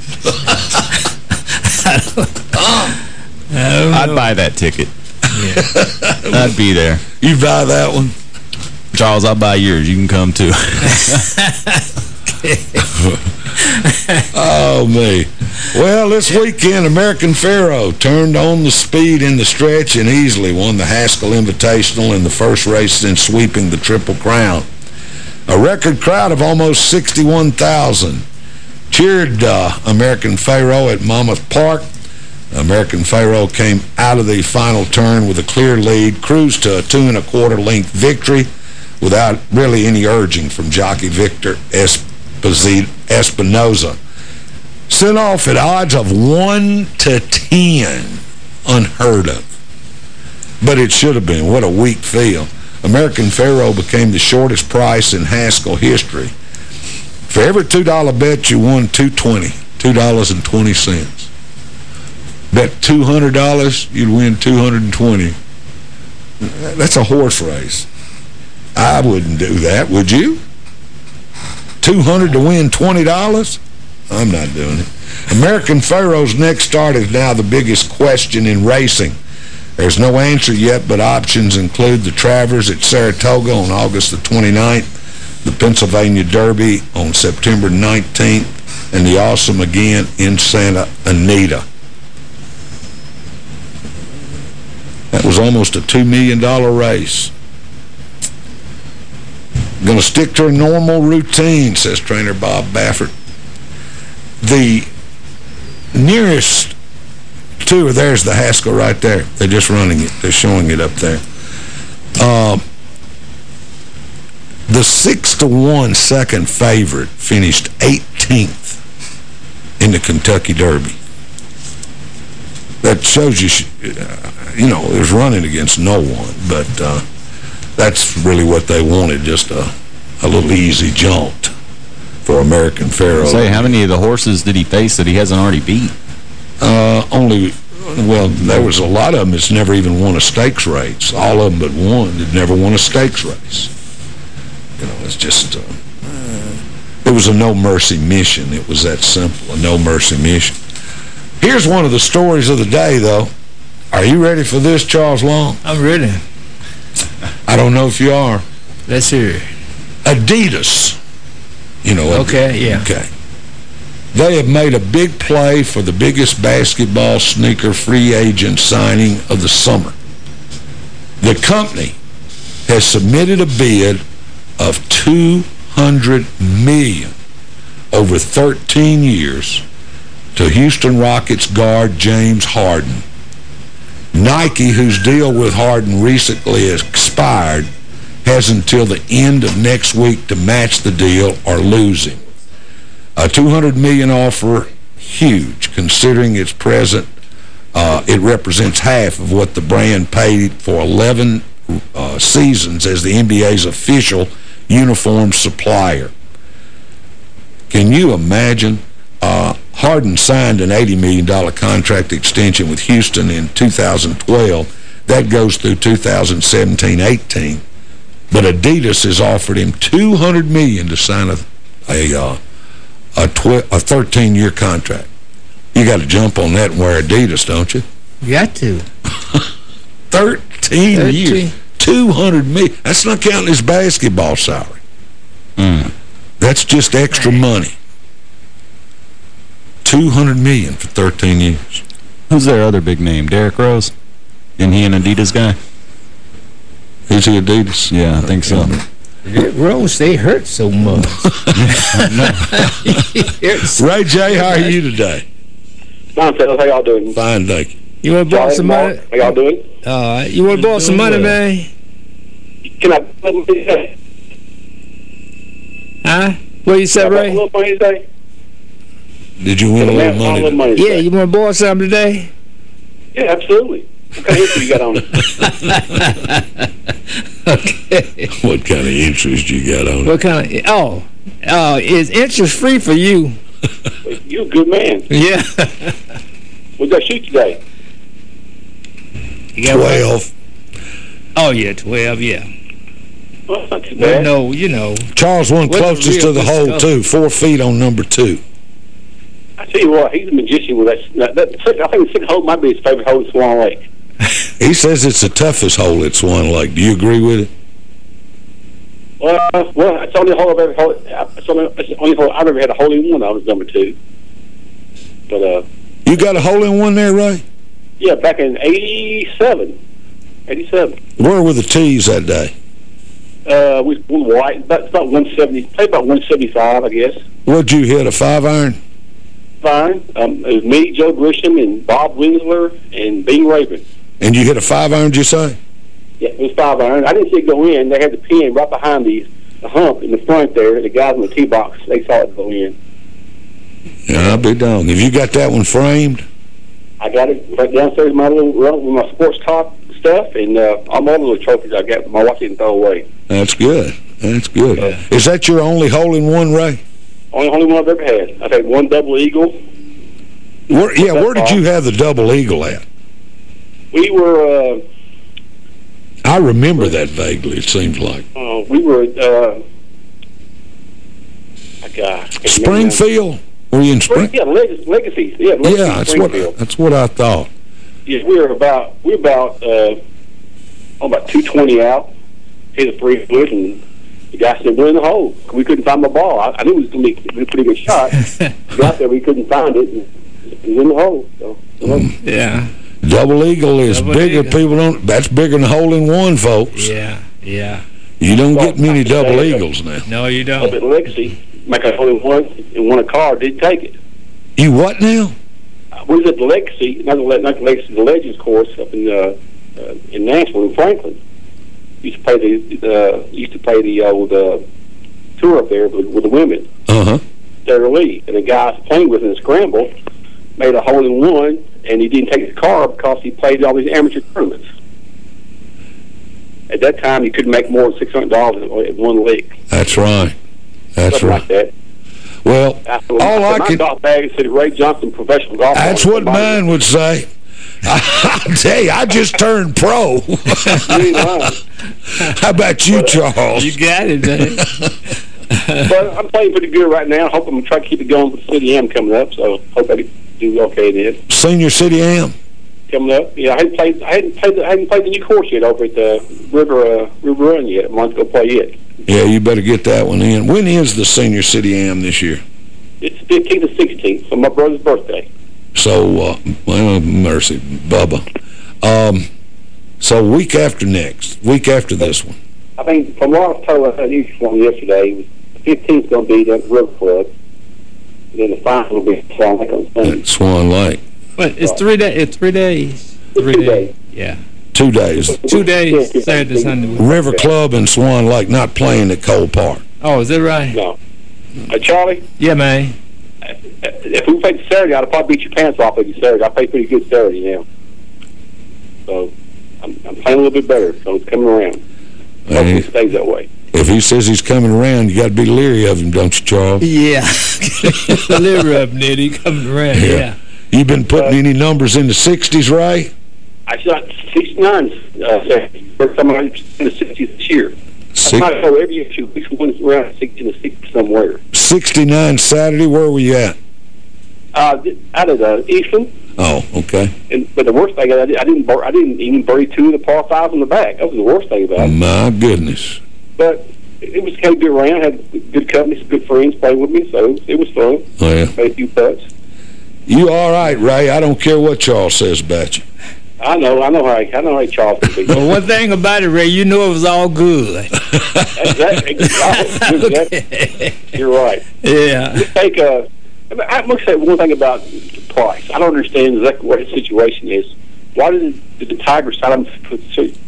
I'd buy that ticket. I'd be there. You buy that one? Charles, I'll buy yours. You can come too. oh, me. Well, this weekend, American Pharoah turned on the speed in the stretch and easily won the Haskell Invitational in the first race since sweeping the Triple Crown. A record crowd of almost 61,000 cheered uh, American Pharoah at Monmouth Park. American Pharoah came out of the final turn with a clear lead, cruised to a two-and-a-quarter length victory without really any urging from jockey Victor Espinoza. Sent off at odds of 1 to 10. Unheard of. But it should have been. What a weak field. American Pharoah became the shortest price in Haskell history. For every $2 bet, you won 220 $2.20. Bet $200, you'd win 220. That's a horse race. I wouldn't do that, would you? 200 to win $20? I'm not doing it. American Pharoah's next start is now the biggest question in racing. There's no answer yet, but options include the Travers at Saratoga on August the 29th, the Pennsylvania Derby on September 19th, and the Awesome again in Santa Anita. That was almost a $2 million race. Going to stick to a normal routine, says trainer Bob Baffert. The nearest two, there's the Haskell right there. They're just running it. They're showing it up there. Uh, the 6 to one second favorite finished 18th in the Kentucky Derby. That shows you, uh, you know, it was running against no one, but uh, that's really what they wanted, just a, a little easy jaunt for American Pharoah. Say, how many of the horses did he face that he hasn't already beat? Uh, only, well, there was a lot of them that's never even won a stakes race. All of them but one that never won a stakes race. You know, it's just, uh, it was a no-mercy mission. It was that simple, a no-mercy mission. Here's one of the stories of the day, though. Are you ready for this, Charles Long? I'm ready. I don't know if you are. Let's hear it. Adidas. You know. Okay, yeah. Okay. They have made a big play for the biggest basketball sneaker free agent signing of the summer. The company has submitted a bid of $200 million over 13 years to Houston Rockets guard James Harden. Nike, whose deal with Harden recently expired, has until the end of next week to match the deal or lose him. A 200 million offer, huge, considering its present, uh, it represents half of what the brand paid for 11 uh, seasons as the NBA's official uniform supplier. Can you imagine? Uh, Harden signed an $80 million contract extension with Houston in 2012. That goes through 2017-18. But Adidas has offered him 200 million to sign a a, uh, a a 13-year contract. You got to jump on that and wear Adidas, don't you? You got to. 13, 13. years. $200 million. That's not counting his basketball salary. Mm. That's just extra money. 200 million for 13 years. Who's their other big name? Derrick Rose? Isn't he an Adidas guy? Is he Adidas? Yeah, I think so. Rose, they hurt so much. Ray J, how are you today? Fine, fellas. How y'all doing? Fine, thank you. You want to borrow some money? How y'all doing? All right. You want to borrow some money, man? Can I... Huh? What you said, Ray? A little money today? Did you win a little money? little money yeah, you want to borrow some today? Yeah, absolutely. What kind of interest you got on it? okay. What kind of interest you got on it? What kind of... Oh, uh, it's interest-free for you. you a good man. Yeah. we got shoot today. You got 12. Oh, yeah, 12, yeah. Well, that's not too But bad. no, you know. Charles one closest real to the hole, stuff? too. Four feet on number two. I tell you what, he's a magician with that. that, that I think the second hole might be his favorite hole in Swan Lake. He says it's the toughest hole it's won. Like, Do you agree with it? Well, well, it's only hole I've ever hole. It's only, it's the only hole I've ever had a hole in one. I was number two. But uh, You got a hole in one there, Ray? yeah, back in '87, '87. Where were the tees that day? Uh, we won white. About about 170. Played about 175, I guess. What'd you hit, a five iron? Fine. Um, it was me, Joe Grisham, and Bob Winsler, and Bing Raven. And you hit a five iron, did you say? Yeah, it was five iron. I didn't see it go in. They had the pin right behind the, the hump in the front there. The guys in the tee box, they saw it go in. Yeah, I'll be dong. Have you got that one framed? I got it right downstairs in my little room with my sports talk stuff and uh, all my other little trophies I got. My wife didn't throw away. That's good. That's good. Is that your only hole in one, Ray? Only only one I've ever had. I've had one double eagle. Where, yeah, where did you have the double eagle at? We were uh, I remember that vaguely, it seems like. uh, we were uh, I got Springfield? Were you in Spring? Yeah, Legacy. Legacy. Yeah, Legacy Yeah, that's what, that's what I thought. Yeah, we were about we were about uh, oh, about two twenty out. Hit a three foot, and the guy said, "We're in the hole." We couldn't find my ball. I, I knew it was going to be a pretty good shot. Got there, we couldn't find it. And it was in the hole. So, you know. Yeah. Double eagle is Double bigger. eagle. People don't. That's bigger than hole in one, folks. Yeah, yeah. You don't get many double eagles now. No, you don't. at Legacy, make a hole in one, and won a car. Did take it. You what now? Uh, We was at the Legacy, not the, Le- not the Legacy, the Legends course up in uh, uh, in Nashville, in Franklin. Used to play the uh, used to play the old uh, tour up there with, with the women. Uh huh. Sara Lee, and the guy I was playing with in the scramble made a hole in one, and he didn't take the car because he played all these amateur tournaments. At that time, you couldn't make more than six hundred dollars in one league. That's right. That's something right. like that. Well, After all I my can. golf bag said Ray Johnson, professional golfer. That's what mine would say. I tell you, I just turned pro. How about you, uh, Charles? You got it, man. but I'm playing pretty good right now. I hope I'm going to try to keep it going with City Am coming up. So hope I do okay then. Senior City Am. Coming up, yeah. I hadn't played. I hadn't played. I hadn't played the new course yet over at the River uh, River Run yet. I'm go play it. Yeah, you better get that one in. When is the Senior City Am this year? It's 15th to 16th, so my brother's birthday. So, uh, well, mercy, Bubba. Um, so week after next, week after this one. I think from what I was told, I had news from yesterday. it was 15th going to be the River Club. And then the final will be Swan Lake on Sunday. Swan Lake. But it's three days. It's three days. Three two days. Yeah. Two days. Two days. Saturday, Sunday. River Club and Swan Lake not playing at Cole Park. Oh, is that right? No. Uh, Charlie, Yeah, man. if we played Saturday, I'd probably beat your pants off of you Saturday. I play pretty good Saturday now. So I'm, I'm playing a little bit better, so it's coming around. Hopefully it stays that way. If he says he's coming around, you got to be leery of him, don't you, Charles? Yeah. Liver up, Nitty, coming around. Yeah. Yeah. You been putting any numbers in the 60s, Ray? I shot 69 uh, Saturday. First time I'm in the 60s this year. Six- I might every year, shoot at least around 60 in the 60s somewhere. 69 Saturday, where were you at? Uh, out of the Eastern, Oh, okay. and but the worst thing I, did, I didn't I didn't even bury two of the par fives in the back. That was the worst thing about it. My goodness. But it was kind of good around. Had good company, some good friends playing with me, so it was fun. Oh, yeah. Made a few putts. You all right, Ray? I don't care what Charles says about you. I know, I know how I know how Charles can be. Well, one thing about it, Ray, you knew it was all good. That's, that, exactly. You're right. Yeah. You take a. I, mean, I must say one thing about Price. I don't understand exactly what his situation is. Why did, did the Tigers sign him for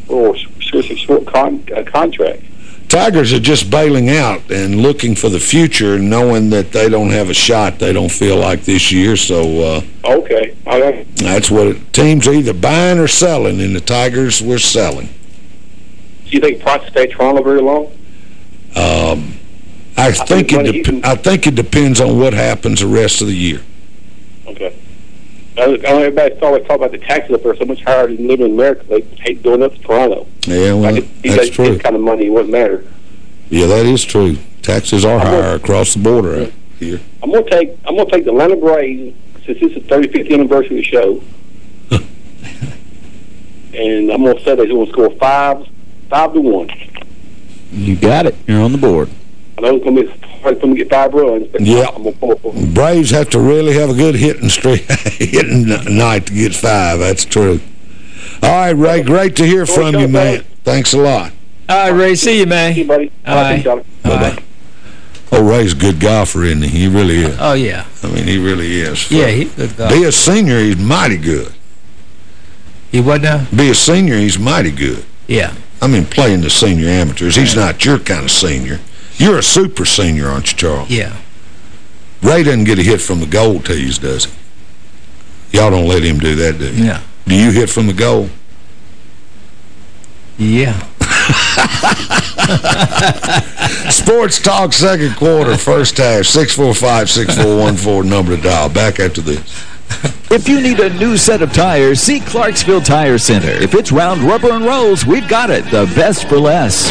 for such a short con, uh, contract? Tigers are just bailing out and looking for the future, knowing that they don't have a shot they don't feel like this year. So uh, Okay, right. that's what it, teams are either buying or selling, and the Tigers were selling. Do you think Price will stay Toronto very long? Um, I, think think it I think it depends on what happens the rest of the year. Okay. I don't know everybody's always talking about the taxes up there so much higher than living in America. They hate going up to Toronto. Yeah, well, like that's true. This kind of money, it wouldn't matter. Yeah, that is true. Taxes are higher across the border here. I'm gonna take I'm gonna take the Atlanta Braves since this is 35th anniversary of the show, and I'm gonna say they're gonna score five five to one. You got it. You're on the board. I know it's gonna be hard for them to get five runs, but Yeah. I'm gonna pull for them. Braves have to really have a good hitting streak, hitting night to get five. That's true. All right, Ray, great to hear from you, man. Thanks a lot. All right, Ray. See you, man. See you, buddy. All right. Bye-bye. Oh, Ray's a good golfer, isn't he? He really is. Oh, yeah. I mean, he really is. Yeah, he's a good golfer. Be a senior, he's mighty good. He what now? Be a senior, he's mighty good. Yeah. I mean, playing the senior amateurs. He's not your kind of senior. You're a super senior, aren't you, Charles? Yeah. Ray doesn't get a hit from the goal tees, does he? Y'all don't let him do that, do you? Yeah. Do you hit from the goal? Yeah. Sports Talk second quarter, first half, 645-6414, number to dial. Back after this. If you need a new set of tires, see Clarksville Tire Center. If it's round rubber and rolls, we've got it. The best for less.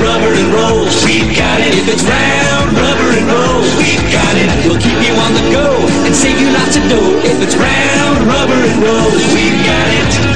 Rubber and rolls, we've got it. If it's round rubber and rolls, we've got it. We'll keep you on the go and save you lots of dough. If it's round rubber and rolls, we've got it.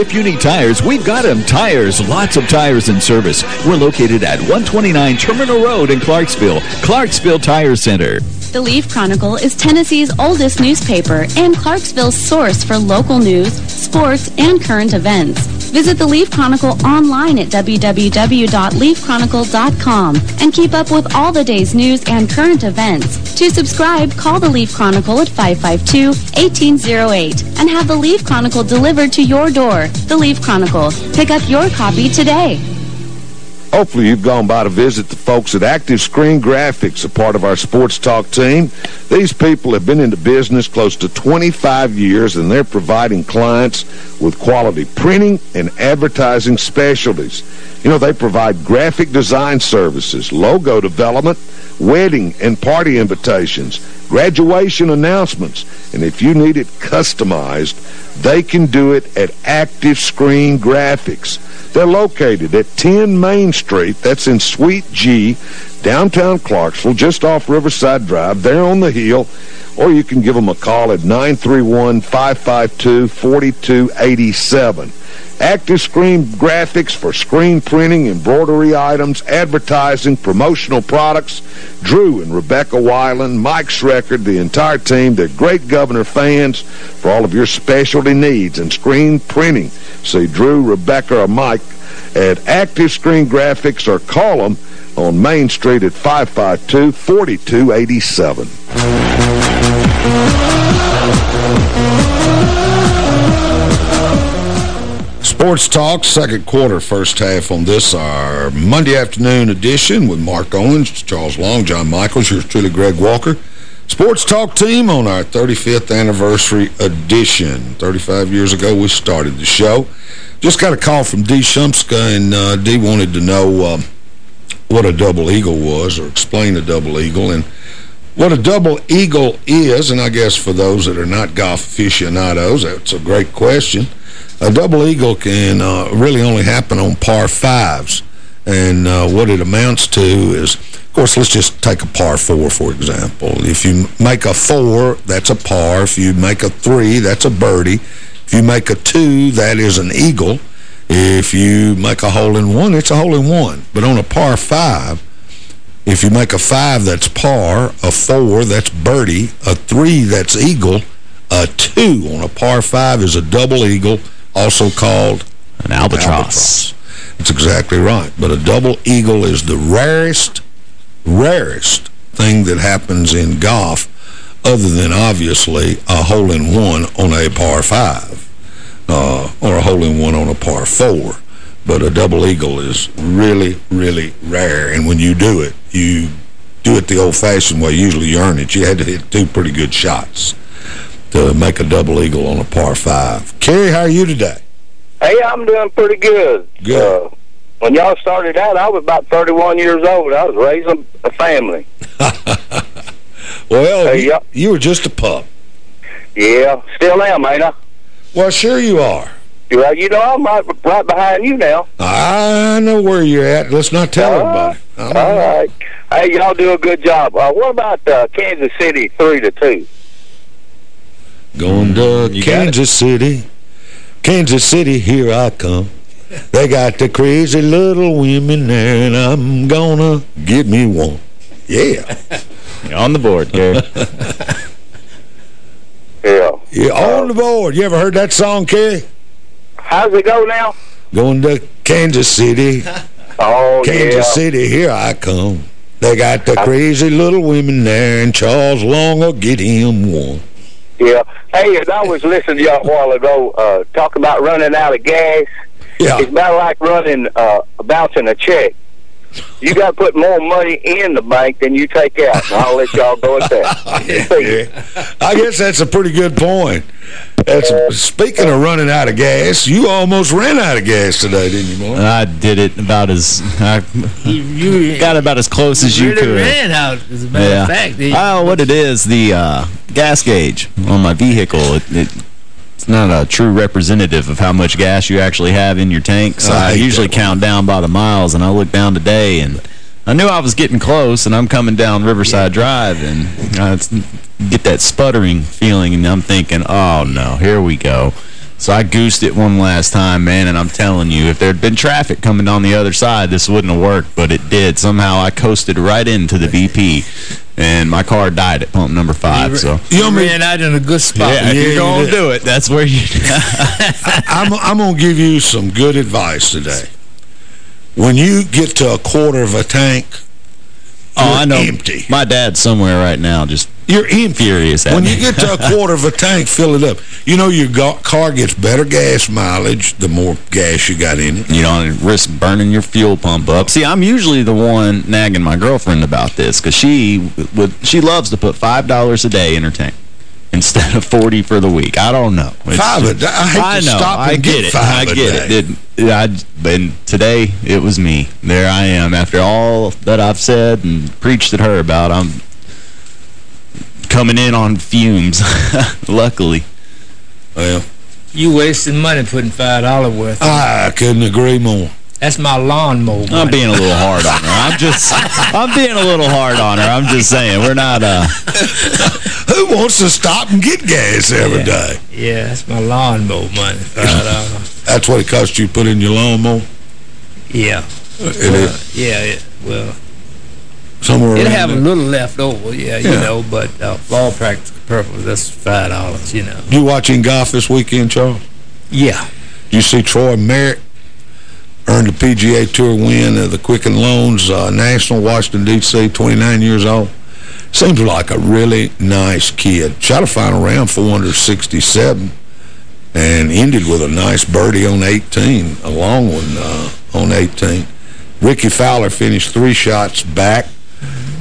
If you need tires, we've got them. Tires, lots of tires in service. We're located at 129 Terminal Road in Clarksville. Clarksville Tire Center. The Leaf Chronicle is Tennessee's oldest newspaper and Clarksville's source for local news, sports, and current events. Visit the Leaf Chronicle online at www.leafchronicle.com and keep up with all the day's news and current events. To subscribe, call the Leaf Chronicle at 552-1808 and have the Leaf Chronicle delivered to your door. The Leaf Chronicle. Pick up your copy today. Hopefully you've gone by to visit the folks at Active Screen Graphics, a part of our Sports Talk team. These people have been into business close to 25 years, and they're providing clients with quality printing and advertising specialties. You know, they provide graphic design services, logo development, wedding and party invitations, graduation announcements, and if you need it customized, they can do it at Active Screen Graphics. They're located at 10 Main Street, that's in Suite G, downtown Clarksville, just off Riverside Drive. They're on the hill, or you can give them a call at 931-552-4287. Active Screen Graphics for screen printing, embroidery items, advertising, promotional products. Drew and Rebecca Weiland, Mike Schreckard, the entire team, they're great Governor fans for all of your specialty needs and screen printing. See Drew, Rebecca, or Mike at Active Screen Graphics or call them on Main Street at 552-4287. Sports Talk, second quarter, first half on this, our Monday afternoon edition with Mark Owens, Charles Long, John Michaels, yours truly, Greg Walker. Sports Talk team on our 35th anniversary edition. 35 years ago, we started the show. Just got a call from Dee Shumska, and uh, Dee wanted to know um, what a double eagle was, or explain a double eagle. And what a double eagle is, and I guess for those that are not golf aficionados, that's a great question. A double eagle can uh, really only happen on par fives. And uh, what it amounts to is, of course, let's just take a par four, for example. If you make a four, that's a par. If you make a three, that's a birdie. If you make a two, that is an eagle. If you make a hole-in-one, it's a hole-in-one. But on a par five, if you make a five, that's par. A four, that's birdie. A three, that's eagle. A two on a par five is a double eagle, also called an albatross. albatross. That's exactly right. But a double eagle is the rarest, rarest thing that happens in golf other than, obviously, a hole-in-one on a par five uh, or a hole-in-one on a par four. But a double eagle is really, really rare. And when you do it, you do it the old-fashioned way. Usually you earn it. You had to hit two pretty good shots to make a double eagle on a par five. Kerry, how are you today? Hey, I'm doing pretty good. Good. Uh, when y'all started out, I was about 31 years old. I was raising a family. Well, Hey, you, you were just a pup. Yeah, still am, ain't I? Well, sure you are. Well, you know, I'm right, right behind you now. I know where you're at. Let's not tell everybody. I'm- All right. Hey, y'all do a good job. Uh, what about uh, Kansas City 3 to 2? Going mm-hmm. to you Kansas City. Kansas City, here I come. They got the crazy little women there, and I'm gonna get me one. Yeah. You're on the board, Gary. Yeah. Yeah, on uh, the board. You ever heard that song, Kerry? How's it go now? Going to Kansas City. Oh, Kansas yeah. City, here I come. They got the crazy little women there, and Charles Long will get him one. Yeah. Hey, as I was listening to y'all a while ago, uh, talk about running out of gas. Yeah. It's about like running, uh, bouncing a check. You got to put more money in the bank than you take out. I'll let y'all go at that. I guess that's a pretty good point. That's, speaking of running out of gas, you almost ran out of gas today, didn't you, boy? I did it about as... I You got about as close as you really could. ran out, as a matter yeah. of fact. They- Oh, what it is, the uh, gas gauge on my vehicle, it, it, it's not a true representative of how much gas you actually have in your tank. So I I, usually count down by the miles, and I look down today, and I knew I was getting close, and I'm coming down Riverside Drive, and I get that sputtering feeling, and I'm thinking, oh, no, here we go. So I goosed it one last time, man, and I'm telling you, if there had been traffic coming on the other side, this wouldn't have worked, but it did. Somehow I coasted right into the VP, and my car died at pump number five. So You ran out in a good spot. Yeah, if Yeah, you're you going to did. do it, that's where you... I'm, I'm going to give you some good advice today. When you get to a quarter of a tank, oh, I know. empty. My dad's somewhere right now just You're empty. furious at When me. you get to a quarter of a tank, fill it up. You know your car gets better gas mileage the more gas you got in it. You don't risk burning your fuel pump up. See, I'm usually the one nagging my girlfriend about this because she would she loves to put $5 a day in her tank instead of 40 for the week. I don't know. It's Five a just- day? I hate to know. stop and I get get it. I get it. it I, and today, it was me. There I am. After all that I've said and preached at her about, I'm coming in on fumes, luckily. Well, You wasting money putting $5 worth. I couldn't agree more. That's my lawnmower money. I'm being a little hard on her. I'm just, I'm being a little hard on her. I'm just saying, we're not, uh... Who wants to stop and get gas every day? Yeah, that's my lawnmower money. $5. That's what it costs you to put in your lawnmower? Yeah. It Well, is yeah, yeah, well, somewhere it'll around have a little left over, yeah, you know, but uh, for all practical purposes, that's $5, you know. You watching golf this weekend, Charles? Yeah. You see Troy Merritt earned a PGA Tour win of the Quicken Loans uh, National, Washington, D.C., 29 years old. Seems like a really nice kid. Shot a final round 467 and ended with a nice birdie on 18, a long one uh, on 18. Rickie Fowler finished three shots back.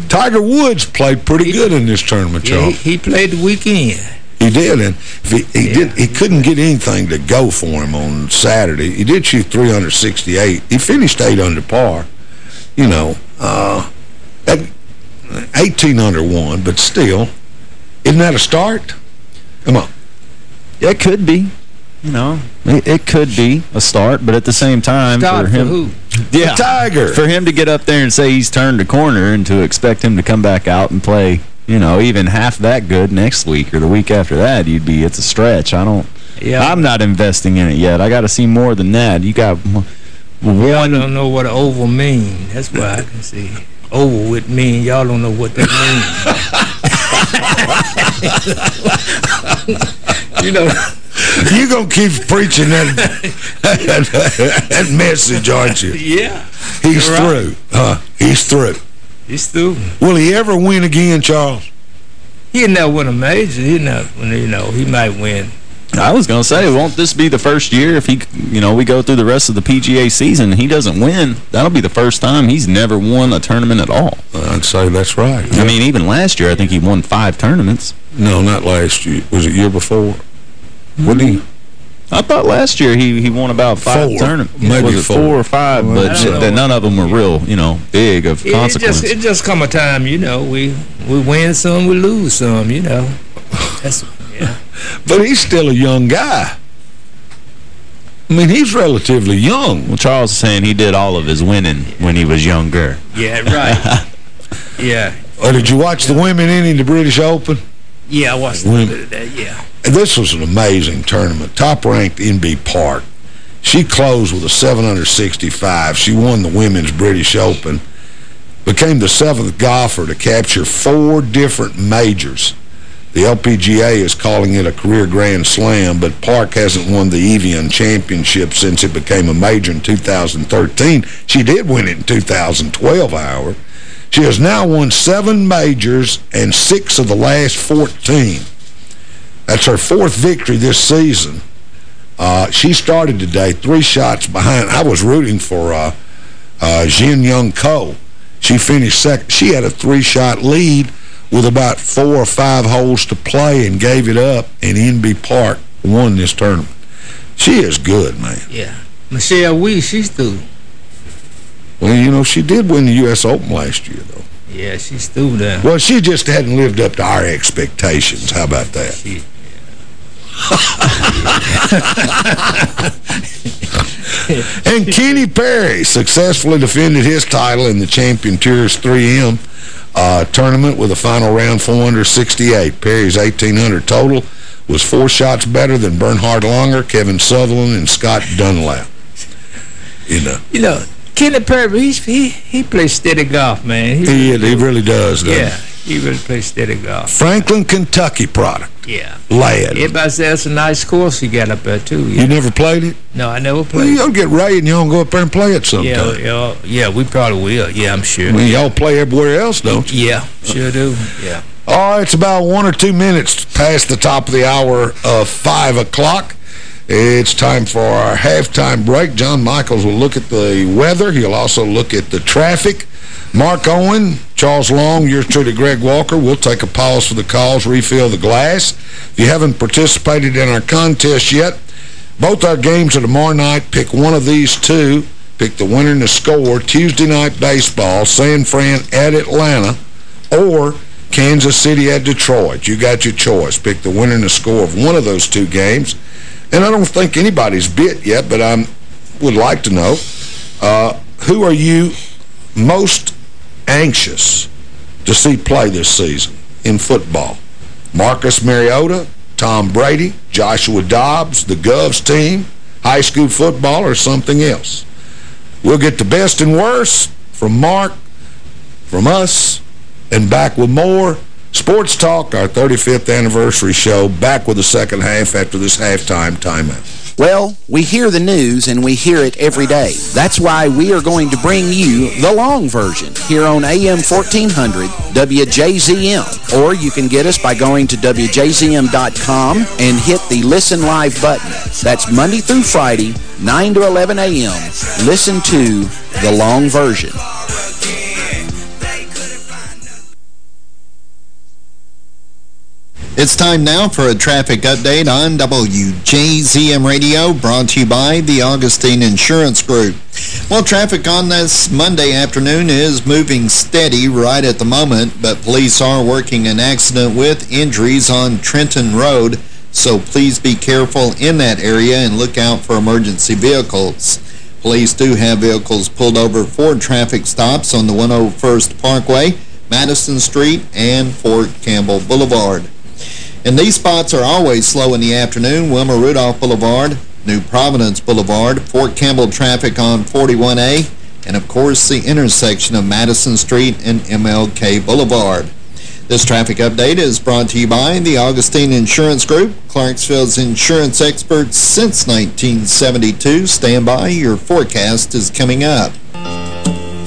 Tiger Woods played pretty good in this tournament, Yeah, Charles. he, he played the weekend. He did, and if he, he did. He couldn't get anything to go for him on Saturday. He did shoot 368. He finished eight under par. You know, uh, 18 under one, but still, isn't that a start? Come on. It could be. You know, it, it could be a start, but at the same time, Start for for him, who? yeah, The Tiger. for him to get up there and say he's turned a corner, and to expect him to come back out and play, you know, even half that good next week or the week after that, you'd be. It's a stretch. I don't. Yeah. I'm not investing in it yet. I got to see more than that. You got m- Y'all don't know what an oval mean. That's why I can see. Oval would mean y'all don't know what that means. you know. you going to keep preaching that, that message, aren't you? Yeah. He's right. through. Huh? he's through. He's through. Will he ever win again, Charles? He'll never win a major. He'll not, you know, he might win. I was going to say, won't this be the first year if he, you know, we go through the rest of the PGA season and he doesn't win, that'll be the first time he's never won a tournament at all. I'd say that's right. I mean, even last year, I think he won five tournaments. No, not last year. Was it year before? Wasn't he? I thought last year he he won about five Four. tournaments. Maybe was it four. four or five, Well, but I that none of them were real, you know, big of It, it consequence. just it just come a time, you know, we we win some, we lose some, you know. That's yeah. But he's still a young guy. I mean, he's relatively young. Well, Charles is saying he did all of his winning when he was younger. Yeah, right. yeah. Or did you watch the women in the British Open? Yeah, I watched a Women. little bit of that, yeah. This was an amazing tournament. Top-ranked Inbee Park. She closed with a 765. She won the Women's British Open. Became the seventh golfer to capture four different majors. The LPGA is calling it a career Grand Slam, but Park hasn't won the Evian Championship since it became a major in 2013. She did win it in 2012, however. She has now won seven majors and six of the last 14. That's her fourth victory this season. Uh, she started today three shots behind. I was rooting for uh, uh, Jin Young Ko. She finished second. She had a three-shot lead with about four or five holes to play and gave it up, and Inbee Park won this tournament. She is good, man. Yeah. Michelle Wie, she's through. Well, you know, she did win the U.S. Open last year, though. Yeah, she's through there. Well, she just hadn't lived up to our expectations. How about that? She, and Kenny Perry successfully defended his title in the Champion Tours 3M uh, tournament with a final round 468. Perry's 1,800 total was four shots better than Bernhard Langer, Kevin Sutherland, and Scott Dunlap. You know, you know, Kenny Perry, he's, he he plays steady golf, man. he, he really does, doesn't Yeah, he really plays steady golf. Franklin, Kentucky product. Yeah. Lad. Everybody says it's a nice course he got up there, too. Yeah. You never played it? No, I never Well, played. you ought to get right and you to go up there and play it sometime. yeah, yeah, yeah, we probably will. Yeah, I'm sure. Mean, y'all play everywhere else, don't you? Yeah, sure do. Yeah. All right, it's about one or two minutes past the top of the hour of 5 o'clock. It's time for our halftime break. John Michaels will look at the weather. He'll also look at the traffic. Mark Owen, Charles Long, yours truly, Greg Walker. We'll take a pause for the calls, refill the glass. If you haven't participated in our contest yet, both our games are tomorrow night. Pick one of these two. Pick the winner and the score. Tuesday night baseball, San Fran at Atlanta, or Kansas City at Detroit. You got your choice. Pick the winner and the score of one of those two games. And I don't think anybody's bit yet, but I would like to know, uh, who are you most anxious to see play this season in football? Marcus Mariota, Tom Brady, Joshua Dobbs, the Govs team, high school football, or something else? We'll get the best and worst from Mark, from us, and back with more. Sports Talk, our 35th anniversary show, back with the second half after this halftime timeout. Well, we hear the news and we hear it every day. That's why we are going to bring you the long version here on AM 1400 WJZM. Or you can get us by going to WJZM.com and hit the Listen Live button. That's Monday through Friday, 9 to 11 a.m. Listen to the long version. It's time now for a traffic update on WJZM Radio, brought to you by the Augustine Insurance Group. Well, traffic on this Monday afternoon is moving steady right at the moment, but police are working an accident with injuries on Trenton Road, so please be careful in that area and look out for emergency vehicles. Police do have vehicles pulled over for traffic stops on the 101st Parkway, Madison Street, and Fort Campbell Boulevard. And these spots are always slow in the afternoon. Wilma Rudolph Boulevard, New Providence Boulevard, Fort Campbell traffic on 41A, and of course the intersection of Madison Street and MLK Boulevard. This traffic update is brought to you by the Augustine Insurance Group, Clarksville's insurance experts since 1972. Stand by, your forecast is coming up.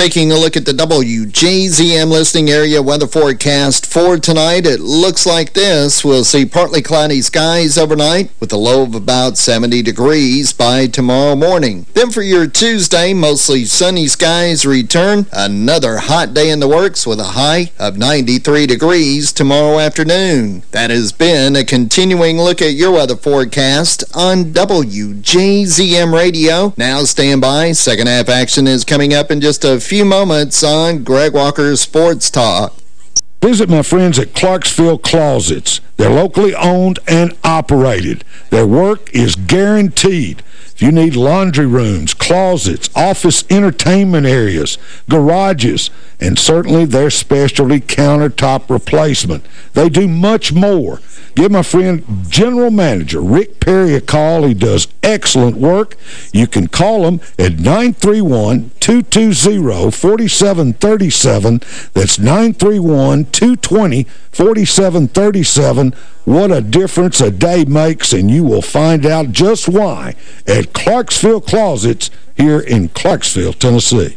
Taking a look at the WJZM listening area weather forecast for tonight, it looks like this. We'll see partly cloudy skies overnight with a low of about 70 degrees by tomorrow morning. Then for your Tuesday, mostly sunny skies return. Another hot day in the works with a high of 93 degrees tomorrow afternoon. That has been a continuing look at your weather forecast on WJZM Radio. Now stand by. Second half action is coming up in just a few moments on Greg Walker's Sports Talk. Visit my friends at Clarksville Closets. They're locally owned and operated. Their work is guaranteed. You need laundry rooms, closets, office entertainment areas, garages, and certainly their specialty countertop replacement, they do much more. Give my friend General Manager Rick Perry a call. He does excellent work. You can call him at 931-220-4737. That's 931-220-4737. What a difference a day makes, and you will find out just why at Clarksville Closets here in Clarksville, Tennessee.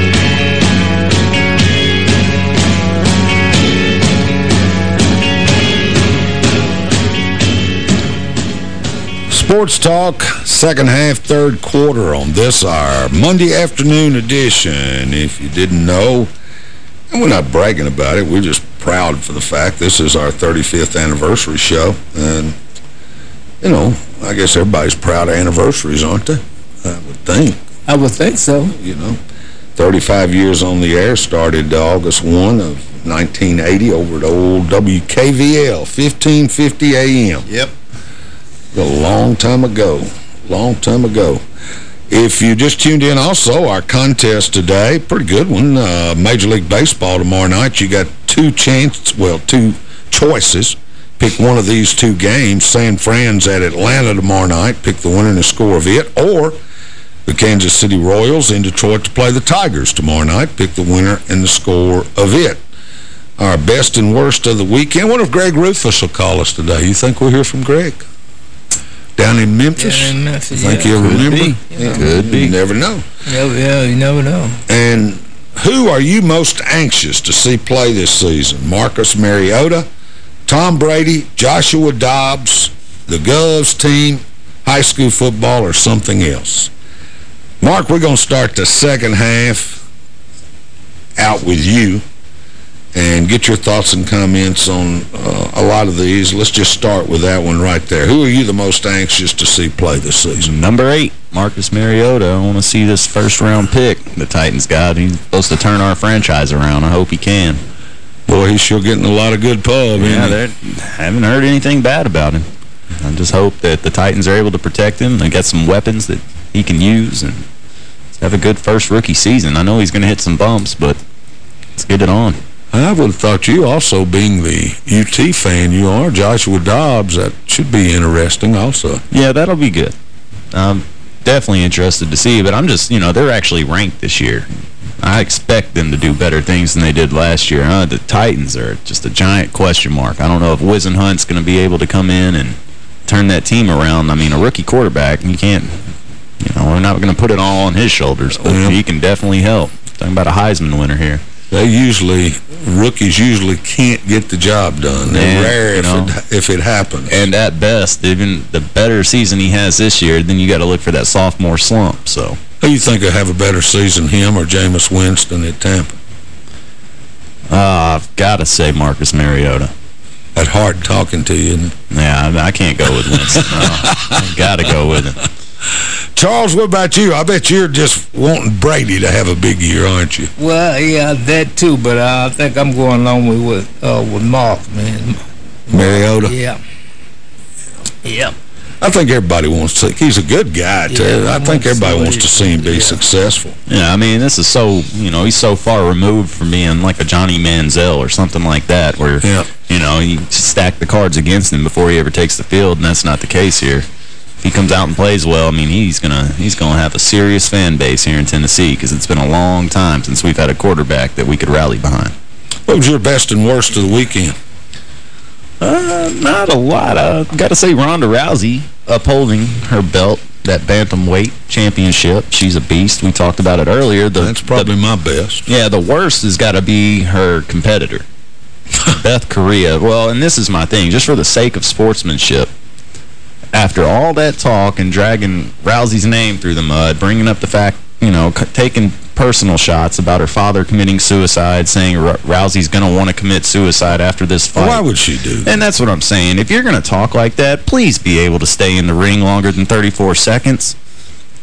Sports Talk, second half, third quarter on this, our Monday afternoon edition. If you didn't know, and we're not bragging about it, we're just proud for the fact this is our 35th anniversary show. And, you know, I guess everybody's proud of anniversaries, aren't they? I would think. I would think so. You know, 35 years on the air started August 1 of 1980 over at old WKVL, 1550 AM. Yep. A long time ago. Long time ago. If you just tuned in also, our contest today, pretty good one. Uh, Major League Baseball tomorrow night. You got two chances, well, two choices. Pick one of these two games. San Fran's at Atlanta tomorrow night. Pick the winner and the score of it. Or the Kansas City Royals in Detroit to play the Tigers tomorrow night. Pick the winner and the score of it. Our best and worst of the weekend. What if Greg Rufus will call us today? You think we'll hear from Greg? Down in Memphis? Down in Memphis, Think yeah. he'll Could remember? be. Yeah. Could be. You never know. Yeah, yeah, you never know. And who are you most anxious to see play this season? Marcus Mariota, Tom Brady, Joshua Dobbs, the Govs team, high school football, or something else? Mark, we're going to start the second half out with you and get your thoughts and comments on uh, a lot of these. Let's just start with that one right there. Who are you the most anxious to see play this season? Number eight, Marcus Mariota. I want to see this first-round pick the Titans got. He's supposed to turn our franchise around. I hope he can. Boy, he's sure getting a lot of good pub. Yeah, they haven't heard anything bad about him. I just hope that the Titans are able to protect him and get some weapons that he can use and have a good first rookie season. I know he's going to hit some bumps, but let's get it on. I would have thought you also, being the UT fan you are, Joshua Dobbs, that should be interesting also. Yeah, that'll be good. I'm definitely interested to see, but I'm just, you know, they're actually ranked this year. I expect them to do better things than they did last year. Huh? The Titans are just a giant question mark. I don't know if Whisenhunt's going to be able to come in and turn that team around. I mean, a rookie quarterback, you can't, you know, we're not going to put it all on his shoulders, but Yeah. he can definitely help. Talking about a Heisman winner here. They usually, rookies usually can't get the job done. They're Yeah, rare you if, know. it, if it happens. And at best, even the better season he has this year, then you got to look for that sophomore slump. So Who you think will have a better season, him or Jameis Winston at Tampa? Uh, I've got to say Marcus Mariota. That hard talking to you. Isn't it? Yeah, I, I can't go with Winston. no, I've got to go with him. Charles, what about you? I bet you're just wanting Brady to have a big year, aren't you? Well, yeah, that too, but uh, I think I'm going along with with, uh, with Mark, man. Mariota? Yeah. Yeah. I think everybody wants to. He's a good guy, too. Yeah, I think everybody wants to see him be yeah. successful. Yeah, I mean, this is so, you know, he's so far removed from being like a Johnny Manziel or something like that where, Yeah. you know, you stack the cards against him before he ever takes the field, and that's not the case here. If he comes out and plays well, I mean, he's gonna he's gonna have a serious fan base here in Tennessee because it's been a long time since we've had a quarterback that we could rally behind. What was your best and worst of the weekend? Uh, not a lot. I got to say Ronda Rousey upholding her belt, that bantamweight championship. She's a beast. We talked about it earlier. The, That's probably my best. Yeah, the worst has got to be her competitor, Bethe Correia. Well, and this is my thing, just for the sake of sportsmanship, after all that talk and dragging Rousey's name through the mud, bringing up the fact, you know, c- taking personal shots about her father committing suicide, saying R Rousey's going to want to commit suicide after this fight. Why would she do that? And that's what I'm saying. If you're going to talk like that, please be able to stay in the ring longer than 34 seconds.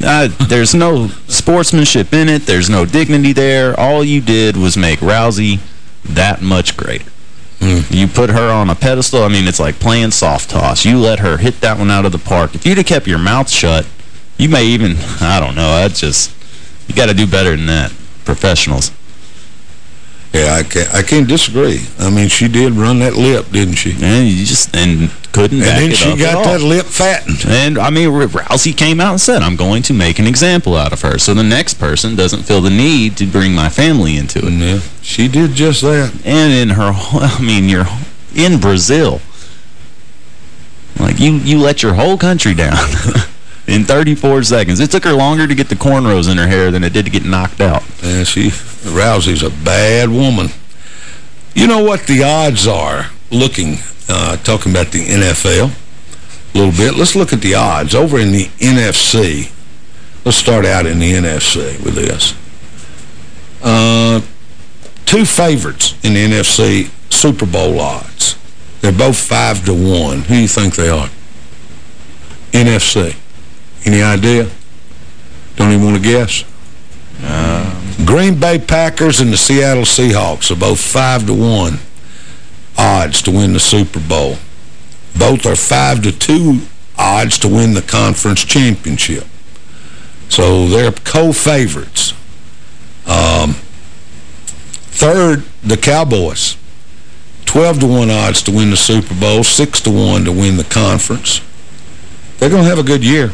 Uh, there's no sportsmanship in it. There's no dignity there. All you did was make Rousey that much greater. You put her on a pedestal. I mean, it's like playing soft toss. You let her hit that one out of the park. If you'd have kept your mouth shut, you may even, I don't know, I just, you got to do better than that. Professionals. Yeah, I can't, I can't disagree. I mean, she did run that lip, didn't she? And you just and couldn't And then she got that lip fattened. And, I mean, R- Rousey came out and said, I'm going to make an example out of her. So the next person doesn't feel the need to bring my family into it. Yeah, she did just that. And in her, I mean, you're in Brazil. Like, you, you let your whole country down in 34 seconds. It took her longer to get the cornrows in her hair than it did to get knocked out. Yeah, she, Rousey's a bad woman. You know what the odds are, looking, uh, talking about the NFL a little bit. Let's look at the odds. Over in the NFC, let's start out in the NFC with this. Uh, two favorites in the NFC Super Bowl odds. They're both 5 to one. Who do you think they are? NFC. Any idea? Don't even want to guess? Green Bay Packers and the Seattle Seahawks are both 5 to one odds to win the Super Bowl. Both are 5 to two odds to win the conference championship. So they're co-favorites. Um, third, the Cowboys. 12 to 1 odds to win the Super Bowl, 6 to 1 to win the conference. They're going to have a good year.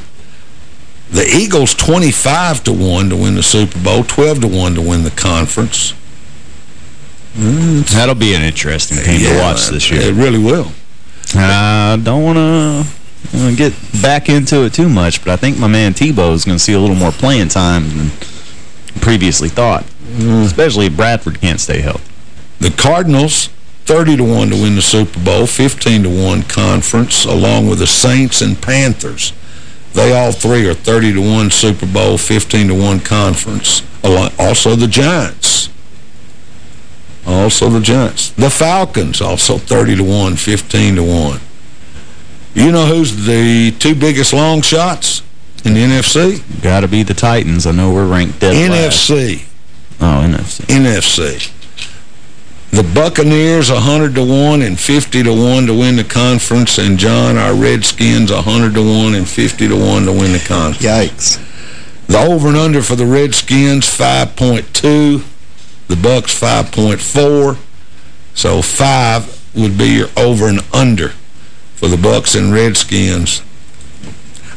The Eagles 25 to 1 to win the Super Bowl, 12 to 1 to win the conference. Mm, that'll be an interesting team to watch this year. It really will. I don't want to get back into it too much, but I think my man Tebow is going to see a little more playing time than previously thought, mm. especially if Bradford can't stay healthy. The Cardinals 30 to 1 to win the Super Bowl, 15 to 1 conference, along with the Saints and Panthers. They all three are 30 to 1 Super Bowl, 15 to 1 conference. Also the Giants. Also the Giants. The Falcons also 30 to 1, 15 to 1. You know who's the two biggest long shots in the NFC? Got to be the Titans. I know we're ranked dead last. NFC. Oh, NFC. NFC. The Buccaneers 100 to 1 and 50 to 1 to win the conference and John our Redskins 100 to 1 and 50 to 1 to win the conference. Yikes. The over and under for the Redskins 5.2, the Bucks 5.4. So 5 would be your over and under for the Bucks and Redskins.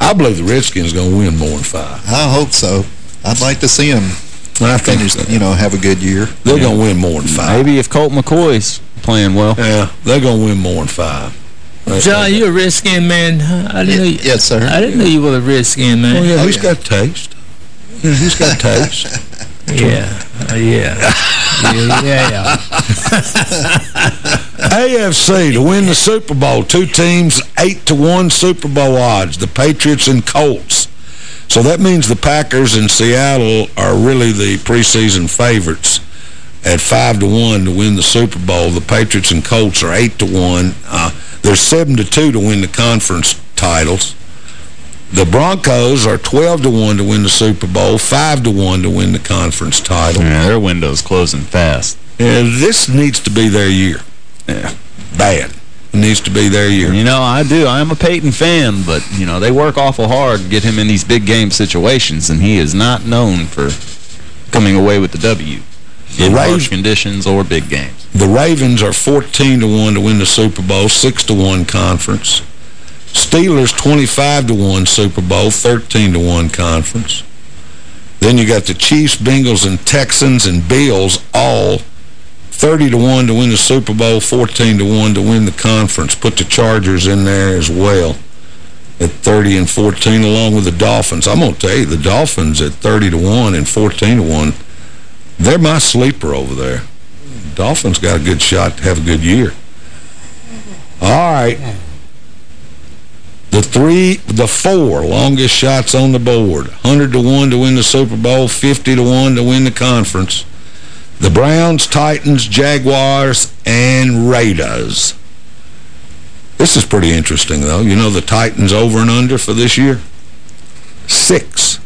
I believe the Redskins going to win more than 5. I hope so. I'd like to see them I think finish, you know, have a good year. they're going to win more than 5. Maybe if Colt McCoy's playing well. Yeah, they're going to win more than 5. John, you're a Redskin man? I didn't know you, Yes, sir. I didn't know you were a Redskin man. Oh, yeah, Oh, he's yeah. got taste. He's got taste. Yeah, uh, yeah, yeah, yeah, yeah. AFC to win the Super Bowl. Two teams, 8 to one Super Bowl odds, the Patriots and Colts. So that means the Packers and Seattle are really the preseason favorites. at 5 to one to win the Super Bowl. The Patriots and Colts are 8 to one. Uh, they're 7 to two to win the conference titles. The Broncos are 12 to one to win the Super Bowl, 5 to one to win the conference title. Yeah, their window's closing fast. And this needs to be their year. Yeah, bad. Needs to be their year. You know, I do. I am a Peyton fan, but, you know, they work awful hard to get him in these big game situations, and he is not known for coming away with the W in harsh conditions or big games. The Ravens are 14 to 1 to win the Super Bowl, 6 to 1 conference. Steelers 25 to 1 Super Bowl, 13 to 1 conference. Then you got the Chiefs, Bengals, and Texans and Bills all 30 to 1 to win the Super Bowl, 14 to 1 to win the conference. Put the Chargers in there as well at 30 and 14 along with the Dolphins. I'm going to tell you, the Dolphins at 30 to 1 and 14 to 1, they're my sleeper over there. Dolphins got a good shot to have a good year. All right. The three, the four longest shots on the board. 100 to 1 to win the Super Bowl, 50 to 1 to win the conference. The Browns, Titans, Jaguars, and Raiders. This is pretty interesting, though. You know the Titans over and under for this year? Six.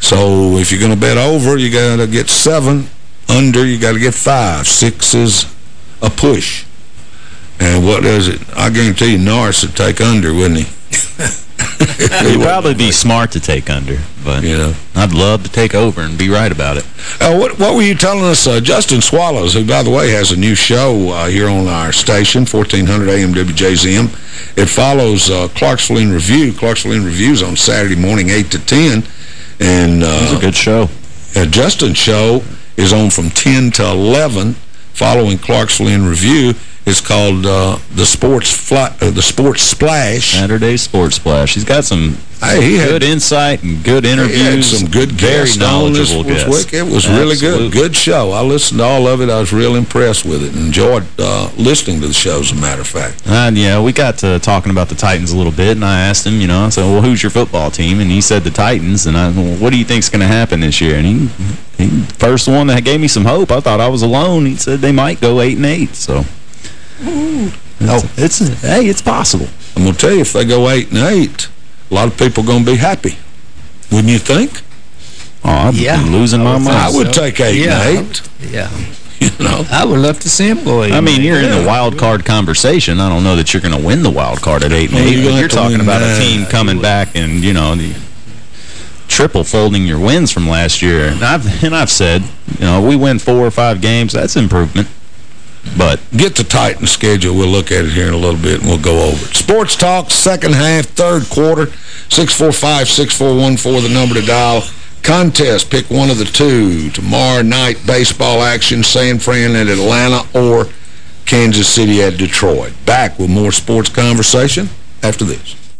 So if you're going to bet over, you got to get seven. Under, you got to get five. Six is a push. And what is it? I guarantee you Norris would take under, wouldn't he? He'd probably be smart to take under, but you know, I'd love to take over and be right about it. Uh, what, what were you telling us? Uh, Justin Swallows, who, by the way, has a new show uh, here on our station, 1400 AM WJZM. It follows uh, Clarksville in Review. Clarksville in Review's on Saturday morning, 8 to 10. And uh, It's a good show. Uh, Justin's show is on from 10 to 11, following Clarksville in Review. It's called uh, the Sports Fly, uh, the Sports Splash. Saturday Sports Splash. He's got some Hey, he had- good insight and good interviews. He had some good very knowledgeable this guests. week. It was really good. Good show. I listened to all of it. I was real impressed with it and enjoyed uh, listening to the show, as a matter of fact. And, yeah, we got to talking about the Titans a little bit, and I asked him, you know, I said, well, who's your football team? And he said the Titans, and I well, what do you think's going to happen this year? And he, he, first one that gave me some hope. I thought I was alone. He said they might go 8 and eight, so... Oh, it's hey, it's possible. I'm going to tell you, if they go 8 and eight, a lot of people are going to be happy. Wouldn't you think? Oh, I'd Yeah. be losing my mind. I would take 8 Yeah. and 8. Yeah. You know? I would love to see him go I mean, you're eight. in the wild card conversation. I don't know that you're going to win the wild card at 8 and Well, 8, you're but you're talking about that. a team coming back and, you know, the triple folding your wins from last year. And I've, and I've said, you know, we win four or five games, that's improvement. But Get the Titan schedule. We'll look at it here in a little bit, and we'll go over it. Sports Talk, second half, third quarter, 645-6414, the number to dial. Contest, pick one of the two. Tomorrow night, baseball action, San Fran at Atlanta or Kansas City at Detroit. Back with more sports conversation after this.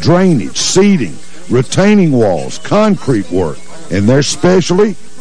drainage, seeding, retaining walls, concrete work, and their specialty,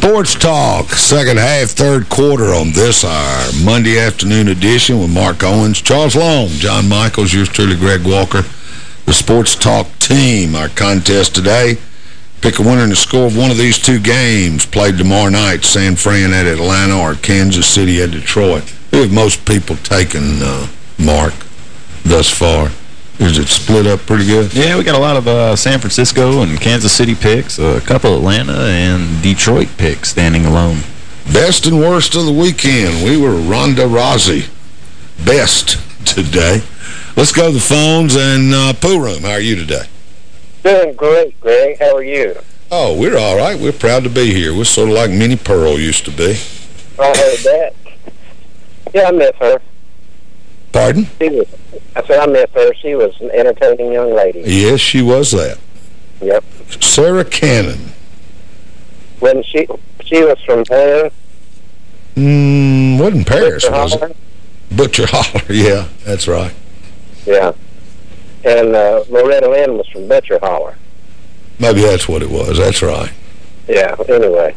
Sports Talk, second half, third quarter on this hour. Monday afternoon edition with Mark Owens, Charles Long, John Michaels, yours truly, Greg Walker. The Sports Talk team, our contest today. Pick a winner in the score of one of these two games played tomorrow night, San Fran at Atlanta or Kansas City at Detroit. Who have most people taken, uh, Mark, thus far? Is it split up pretty good? Yeah, we got a lot of uh, San Francisco and Kansas City picks, a couple Atlanta and Detroit picks standing alone. Best and worst of the weekend. We were Ronda Rousey. Best today. Let's go to the phones and uh, Pooh Room. How are you today? Doing great, Greg. How are you? Oh, we're all right. We're proud to be here. We're sort of like Minnie Pearl used to be. I heard that. Yeah, I miss her. Pardon? She was, I said I miss her. She was an entertaining young lady. Yes, she was that. Yep. Sarah Cannon. When she she was from Paris. Mm, wasn't Paris, Butcher was Holler. it? Butcher Holler, yeah, that's right. Yeah. And uh, Loretta Lynn was from Butcher Holler. Maybe that's what it was. That's right. Yeah, anyway.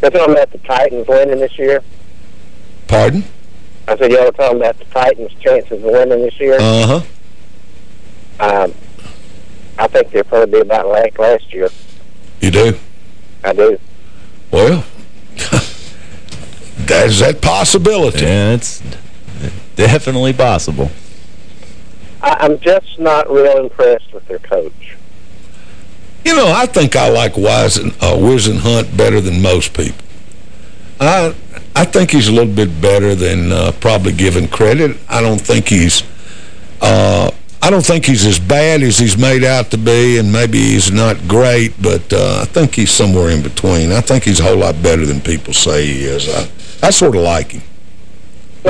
That's talking about the Titans winning this year. Pardon? I said y'all were talking about the Titans' chances of winning this year. Uh-huh. Um, I think they'll probably be about like last year. You do? I do. Well, there's that possibility. Yeah, it's definitely possible. I, I'm just not real impressed with their coach. You know, I think I like Wisen, uh, Whisenhunt better than most people. I I think he's a little bit better than uh, probably given credit. I don't think he's uh, I don't think he's as bad as he's made out to be, and maybe he's not great, but uh, I think he's somewhere in between. I think he's a whole lot better than people say he is. I, I sort of like him.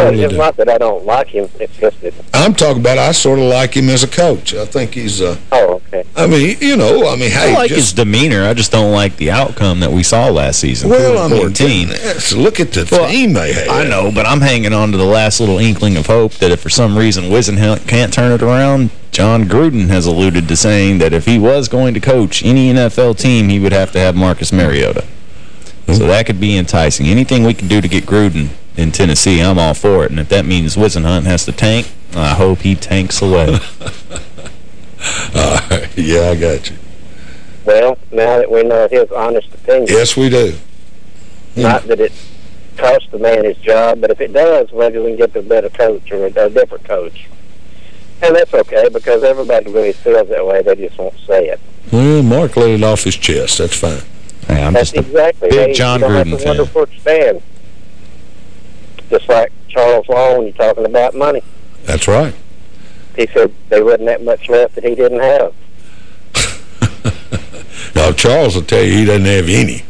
Well, really it's do. not that I don't like him. It's just that. I'm talking about I sort of like him as a coach. I think he's, uh, Oh, okay. I mean, you know, I mean, hey, I like just, his demeanor. I just don't like the outcome that we saw last season. well, I mean, 14. yes, look at the Well, team they had. I know, but I'm hanging on to the last little inkling of hope that if for some reason Whisenhunt can't turn it around, Jon Gruden has alluded to saying that if he was going to coach any NFL team, he would have to have Marcus Mariota. So that could be enticing. Anything we can do to get Gruden in Tennessee, I'm all for it. And if that means Whisenhunt has to tank, I hope he tanks away. All right. Yeah, I got you. Well, now that we know his honest opinion, Yes, we do. Hmm. not that it costs the man his job, but if it does, maybe we can get a better coach or a, a different coach. And that's okay because everybody really feels that way. They just won't say it. Well, Mark let it off his chest. That's fine. Hey, I'm that's just a exactly. big John you don't Gruden have to fan. wonder for it to stand. Just like Charles Long, you're talking about money. That's right. He said there wasn't that much left that he didn't have. Now, Charles will tell you he doesn't have any.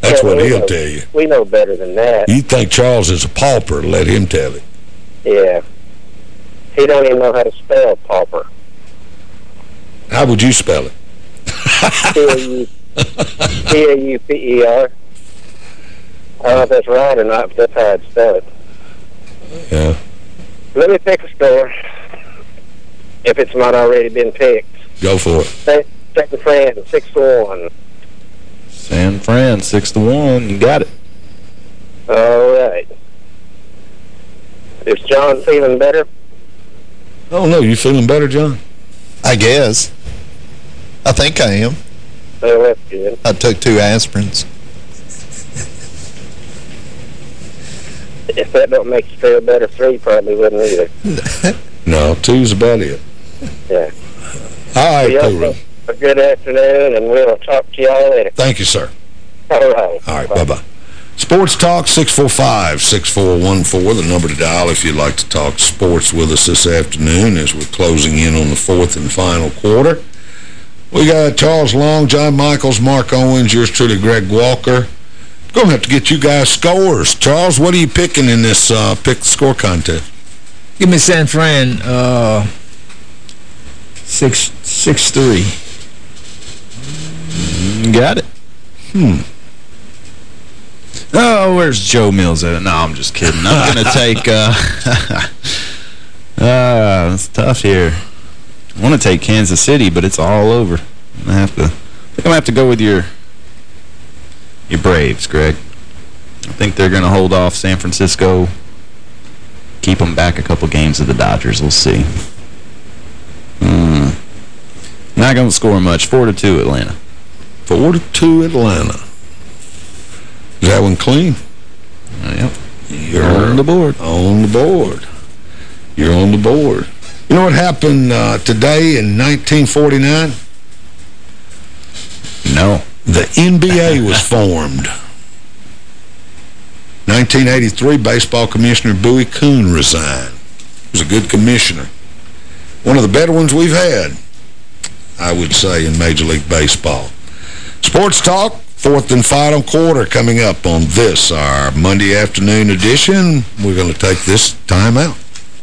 That's Yeah, what he'll know- tell you. We know better than that. You think Charles is a pauper, let him tell it. Yeah. He don't even know how to spell pauper. How would you spell it? P-A-U- P-A-U-P-E-R. I don't know if that's right or not, but that's how I'd spell it. Yeah. Let me pick a store, if it's not already been picked. Go for it. Say- Second friend, 6 to 1. San Fran, 6 to one. You got it. All right. Is John feeling better? Oh, no. You feeling better, John? I guess. I think I am. Oh, that's good. I took two aspirins. If that don't make you feel better, three probably wouldn't either. No, two's about it. Yeah. All right, Pooh. A good afternoon, and we'll talk to y'all later. Thank you, sir. All right. All right, bye-bye. Sports Talk, 645-6414, the number to dial if you'd like to talk sports with us this afternoon as we're closing in on the fourth and final quarter. We got Charles Long, John Michaels, Mark Owens, yours truly, Greg Walker. Going to have to get you guys scores. Charles, what are you picking in this uh, pick score contest? Give me San Fran, uh, six, six, three. Got it. Hmm. Oh, where's Joe Mills at? No, I'm just kidding. I'm going to take... Uh, uh, it's tough here. I want to take Kansas City, but it's all over. I have to... I think I'm to have to go with your... Your Braves, Greg. I think they're going to hold off San Francisco. Keep them back a couple games of the Dodgers. We'll see. Hmm. Not going to score much. 4 to two Atlanta. 4 to two Atlanta. Is that one clean? Uh, yep. You're on the board. On the board. You're on the board. You know what happened uh, today in 1949? The NBA was formed. 1983, baseball commissioner Bowie Kuhn resigned. He was a good commissioner. One of the better ones we've had, I would say, in Major League Baseball. Sports Talk, fourth and final quarter coming up on this, our Monday afternoon edition. We're going to take this time out.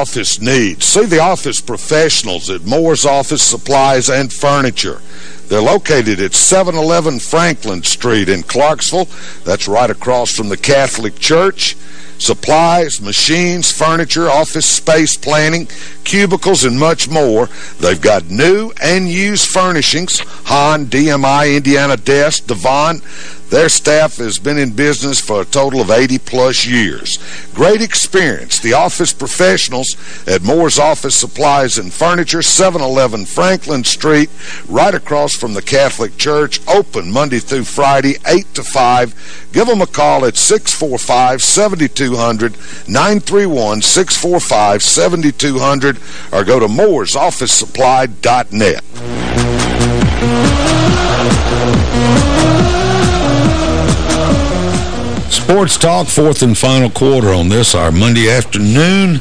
office needs, see the office professionals at Moore's Office Supplies and Furniture. They're located at 711 Franklin Street in Clarksville. That's right across from the Catholic Church. Supplies, machines, furniture, office space planning, cubicles, and much more. They've got new and used furnishings, Han, DMI, Indiana Desk, Devon. Their staff has been in business for a total of 80-plus years. Great experience. The office professionals at Moore's Office Supplies and Furniture, 711 Franklin Street, right across from the Catholic Church, open Monday through Friday, 8 to 5. Give them a call at 645-7200, 931-645-7200, or go to mooresofficesupply.net. Sports Talk, fourth and final quarter on this, our Monday afternoon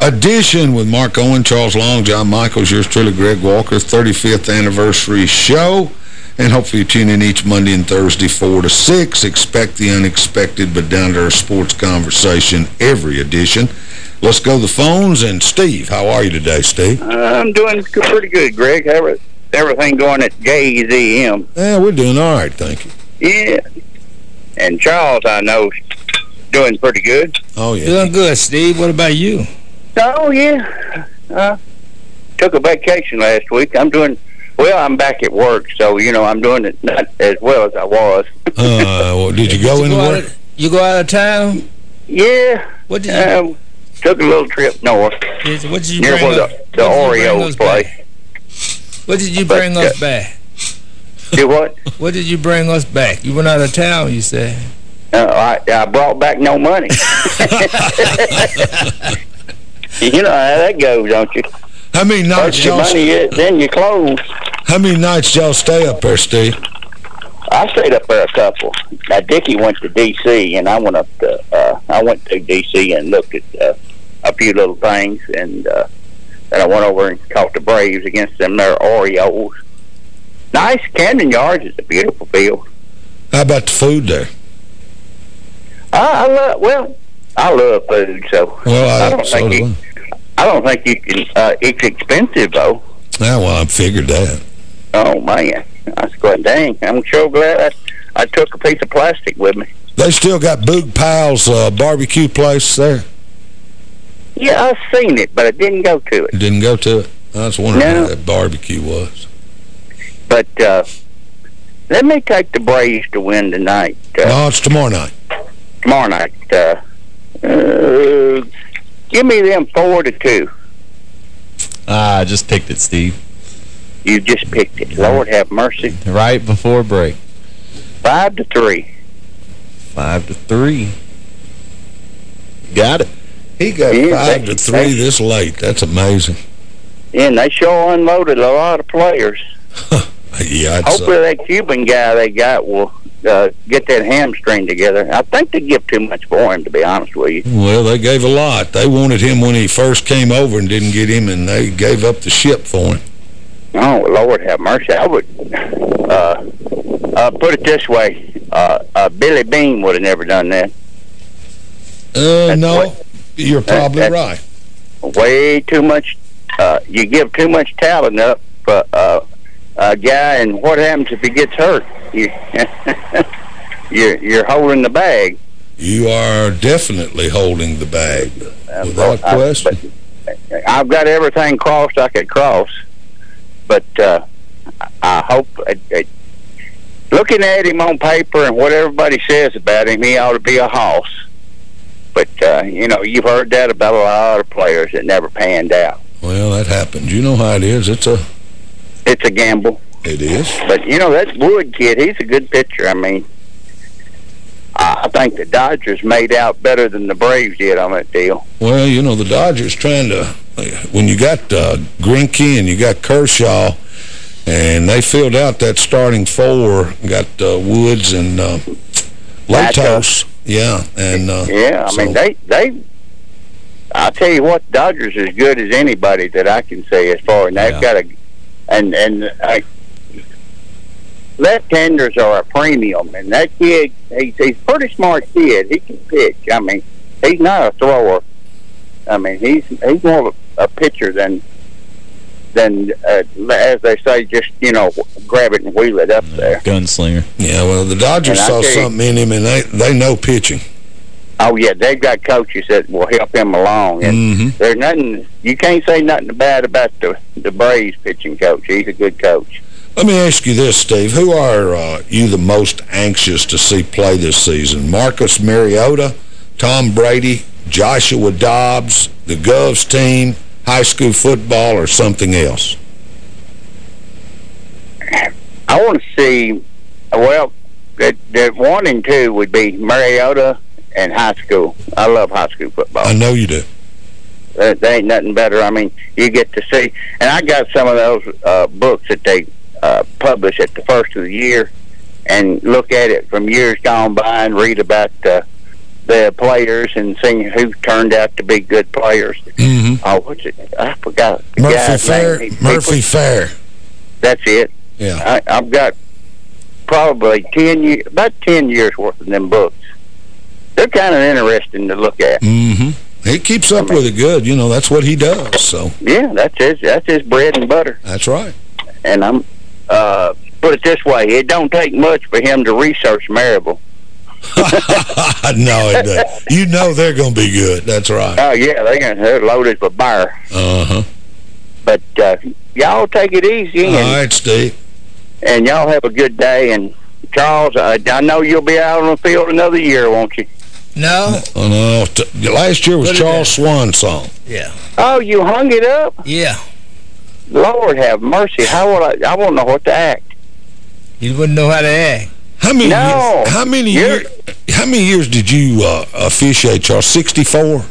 edition with Mark Owen, Charles Long, John Michaels, yours truly, Greg Walker, 35th anniversary show. And hopefully you tune in each Monday and Thursday, 4 to 6. Expect the unexpected, but down to our sports conversation every edition. Let's go to the phones. And Steve, how are you today, Steve? Uh, I'm doing pretty good, Greg. Every, everything going at JZM. Yeah, we're doing all right, thank you. Yeah. And Charles, I know, doing pretty good. Oh, yeah. Doing good, Steve. What about you? Oh, yeah. Uh, took a vacation last week. I'm doing, well, I'm back at work, so, you know, I'm doing it not as well as I was. uh, well, did you go Did you anywhere? Go of, you go out of town? Yeah. What did you... Uh, took a little trip north. Yes, what did you near bring where us- the, the what you Oreo us place. What did you But, bring uh, us back? Do what? What did you bring us back? You went out of town, you said. Uh, I, I brought back no money. you know how that goes, don't you? How many nights y'all... money is, then you close. How many nights y'all stay up there, Steve? I stayed up there a couple. Now Dickie went to D.C. and I went up to uh, I went to D.C. and looked at uh, a few little things, and uh, then I went over and caught the Braves against them their Orioles. Nice, Camden Yards is a beautiful field. How about the food there? I, I love well, I love food, so Well, I- I don't so think you, I don't think you can. Uh, it's expensive though. Yeah, well, I figured that. Oh man, I was going, dang! I'm so glad I, I took a piece of plastic with me. They still got Boog Powell's uh, barbecue place there? Yeah, I've seen it, but I didn't go to it. Didn't go to it? I was wondering No. that barbecue was. But uh, let me take the Braves to win tonight. Uh, no, it's tomorrow night. Tomorrow night. Uh, uh, give me them four to two. Ah, I just picked it, Steve. You just picked it. Lord have mercy. Right before break. Five to three. Five to three. Got it. He got Yeah, five they- to three this late. That's amazing. And they sure unloaded a lot of players. Yeah, I'd Hopefully that Cuban guy they got will uh, get that hamstring together. I think they give too much for him, to be honest with you. Well, they gave a lot. They wanted him when he first came over and didn't get him, and they gave up the ship for him. Oh, Lord have mercy. I would uh, uh, put it this way. Uh, uh, Billy Beane would have never done that. Uh, no, you're probably that's- right. Way too much. Uh, you give too much talent up for uh, a guy, and what happens if he gets hurt? You, you're, you're holding the bag. You are definitely holding the bag, without I, question. I've got everything crossed I could cross, but uh, I hope. uh, uh, looking at him on paper and what everybody says about him, he ought to be a hoss. But uh, you know, you've heard that about a lot of players that never panned out. Well, that happens. You know how it is. It's a It's a gamble. It is. But you know that Wood kid, he's a good pitcher. I mean, I I think the Dodgers made out better than the Braves did on that deal. Well, you know, the Dodgers trying to, when you got uh, Greinke and you got Kershaw, and they filled out that starting four, got uh, Woods and uh, Latos. Yeah, and uh, Yeah, I so- mean they they. I'll tell you what, Dodgers as good as anybody that I can say as far, and they've Yeah. got a, and and uh, left-handers are a premium, and that kid, he's he's a pretty smart kid. He can pitch. I mean, he's not a thrower. I mean, he's he's more of a, a pitcher than than uh, as they say, just you know, grab it and wheel it up there. Gunslinger. Yeah, well, the Dodgers And saw something in him, and they, they know pitching. Oh yeah, they've got coaches that will help him along, and Mhm. there's nothing you can't say nothing bad about the the Braves pitching coach. He's a good coach. Let me ask you this, Steve. Who are uh, you the most anxious to see play this season? Marcus Mariota, Tom Brady, Joshua Dobbs, the Govs team, high school football, or something else? I want to see. Well, that that one and two would be Mariota and high school. I love high school football. I know you do. There, there ain't nothing better. I mean, you get to see, and I got some of those uh, books that they uh, publish at the first of the year, and look at it from years gone by and read about uh, the players and see who turned out to be good players. Mm-hmm. Oh, what's it? I forgot. the Murphy Fair. Murphy Fair. That's it. Yeah. I, I've got probably ten years, about ten years worth of them books. They're kind of interesting to look at. Mm-hmm. He keeps up with it good. You know, that's what he does, so. Yeah, that's his, that's his bread and butter. That's right. And I'm, uh, put it this way, it don't take much for him to research Maryville. no, it does. You know they're going to be good. That's right. Oh, yeah, they're, gonna, they're loaded with bear. Uh-huh. But uh, y'all take it easy. All and, right, Steve. And y'all have a good day. And Charles, uh, I know you'll be out on the field another year, won't you? No. Oh, no. T last year was Charles Swan's song. Yeah. Oh, you hung it up? Yeah. Lord have mercy. How would I? I won't know what to act. You wouldn't know how to act. How many No. years, how many You're- years how many years did you uh, officiate, Charles? 64?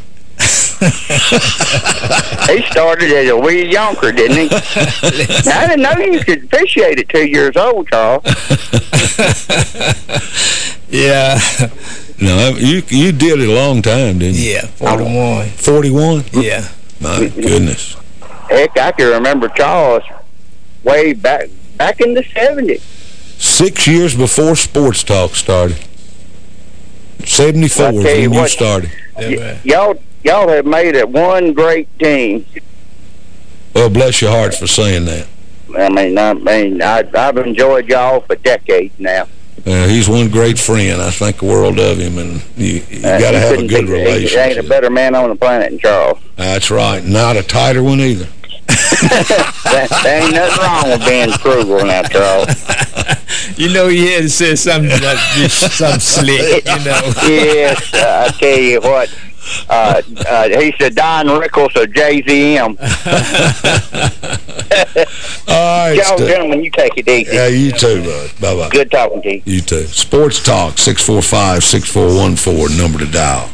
He started as a wee yonker, didn't he? I didn't know you could officiate at two years old, Charles. Yeah. No, you you did it a long time, didn't you? Yeah, 41. 41? Yeah. My goodness. Heck, I can remember Charles way back back in the 70s. Six years before Sports Talk started. 74 I'll is tell when you you what. started. Y'all y'all have made it one great team. Well, bless your hearts for saying that. I mean, I mean, I, I've enjoyed y'all for decades now. Uh, he's one great friend. I think the world of him, and you, you Uh, got to have a good be- There ain't a better man on the planet than Charles. That's right. Not a tighter one either. There there ain't nothing wrong with being frugal now, Charles. You know he had to say something, uh, something slick, you know. yes, uh, I tell you what. Uh, uh, he's the Don Rickles of JZM. All right, Y'all Steve. gentlemen, you take it easy. Yeah, you too, bud. Bye-bye. Good talking to you. You too. Sports Talk, 645-6414, number to dial.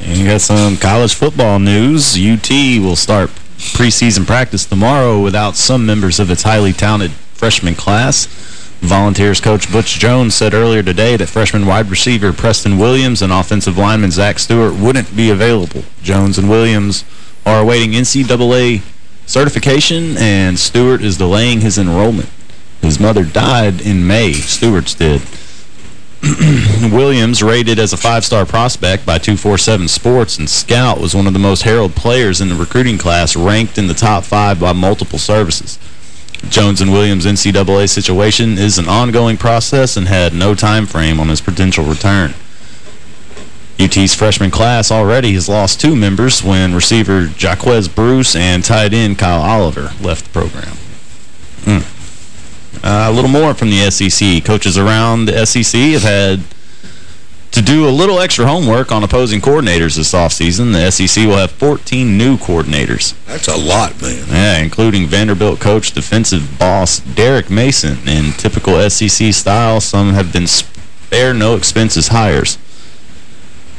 And you got some college football news. UT will start preseason practice tomorrow without some members of its highly talented freshman class. Volunteers coach Butch Jones said earlier today that freshman wide receiver Preston Williams and offensive lineman Zach Stewart wouldn't be available. Jones and Williams are awaiting NCAA certification, and Stewart is delaying his enrollment. His mother died in May. Stewart's did. Williams, rated as a five-star prospect by 247 Sports and Scout, was one of the most heralded players in the recruiting class, ranked in the top five by multiple services. Jones and Williams' NCAA situation is an ongoing process and had no time frame on his potential return. UT's freshman class already has lost two members when receiver Jaquez Bruce and tight end Kyle Oliver left the program. Hmm. Uh, a little more from the SEC. Coaches around the SEC have had to do a little extra homework on opposing coordinators this offseason. The SEC will have 14 new coordinators. That's a lot, man. Yeah, including Vanderbilt coach, defensive boss Derek Mason. In typical SEC style, some have been spare no expenses hires.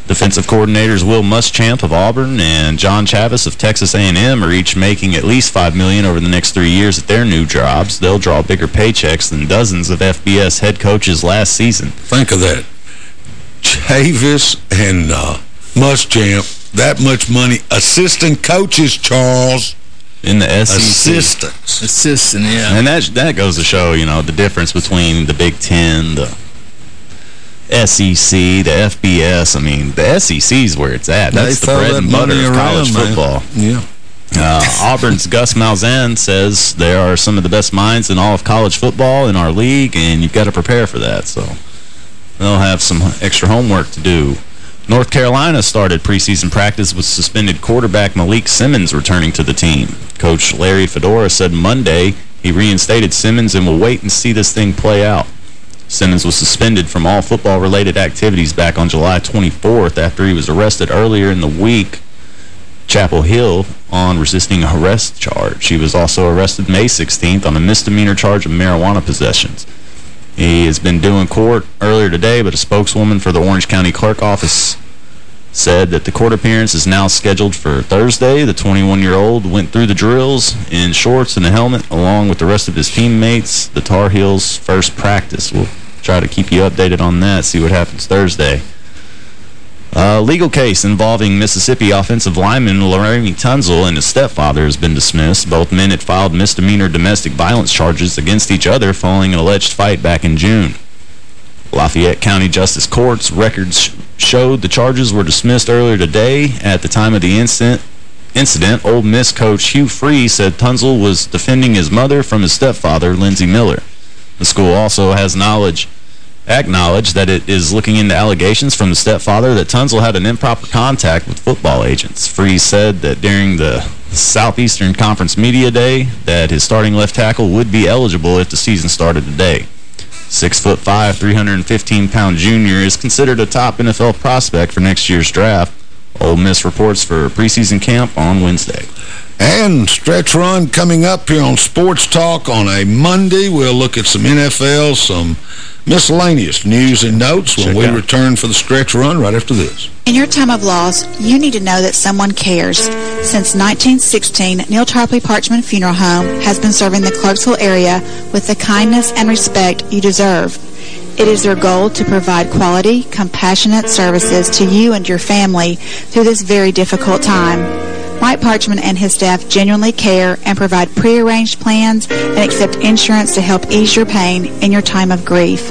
Defensive coordinators Will Muschamp of Auburn and John Chavis of Texas A&M are each making at least 5 million over the next three years at their new jobs. They'll draw bigger paychecks than dozens of FBS head coaches last season. Think of that. Chavis and uh, Muschamp, that much money. Assistant coaches, Charles. In the SEC. Assistants. Assistant, yeah. And that that goes to show, you know, the difference between the Big Ten, the SEC, the FBS. I mean, the SEC is where it's at. That's They the bread that and butter money of college around, man. football. Yeah. Uh, Auburn's Gus Malzahn says there are some of the best minds in all of college football in our league, and you've got to prepare for that. So they'll have some extra homework to do. North Carolina started preseason practice with suspended quarterback Malik Simmons returning to the team. Coach Larry Fedora said Monday he reinstated Simmons and will wait and see this thing play out. Simmons was suspended from all football-related activities back on July 24th after he was arrested earlier in the week Chapel Hill on resisting arrest charge. He was also arrested May 16th on a misdemeanor charge of marijuana possessions. He has been in court earlier today, but a spokeswoman for the Orange County Clerk Office said that the court appearance is now scheduled for Thursday. The 21-year-old went through the drills in shorts and a helmet along with the rest of his teammates. The Tar Heels' first practice. We'll try to keep you updated on that, see what happens Thursday. A legal case involving Mississippi offensive lineman Laremy Tunsil and his stepfather has been dismissed. Both men had filed misdemeanor domestic violence charges against each other following an alleged fight back in June. Lafayette County Justice Court's records showed the charges were dismissed earlier today. At the time of the incident, incident Miss coach Hugh Freeze said Tunzel was defending his mother from his stepfather, Lindsey Miller. The school also has knowledge acknowledged that it is looking into allegations from the stepfather that Tunsil had an improper contact with football agents. Freeze said that during the Southeastern Conference Media Day that his starting left tackle would be eligible if the season started today. Six foot five, 315-pound junior is considered a top NFL prospect for next year's draft. Ole Miss reports for preseason camp on Wednesday. And stretch run coming up here on Sports Talk on a Monday. We'll look at some NFL, some miscellaneous news and notes when Check we out. return for the stretch run right after this. In your time of loss, you need to know that someone cares. Since 1916, Neal Tarpley Parchman Funeral Home has been serving the Clarksville area with the kindness and respect you deserve. It is their goal to provide quality, compassionate services to you and your family through this very difficult time. Mike Parchman and his staff genuinely care and provide prearranged plans and accept insurance to help ease your pain in your time of grief.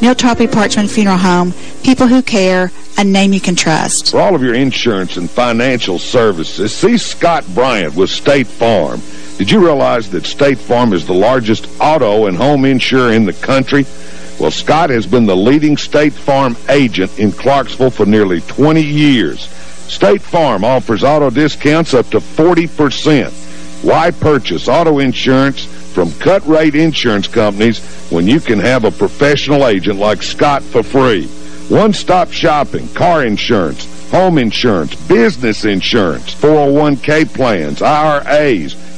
Neal Tarpley Parchman Funeral Home, people who care, a name you can trust. For all of your insurance and financial services, see Scott Bryant with State Farm. Did you realize that State Farm is the largest auto and home insurer in the country? Well, Scott has been the leading State Farm agent in Clarksville for nearly 20 years. State Farm offers auto discounts up to 40%. Why purchase auto insurance from cut-rate insurance companies when you can have a professional agent like Scott for free? One-stop shopping, car insurance, home insurance, business insurance, 401k plans, IRAs,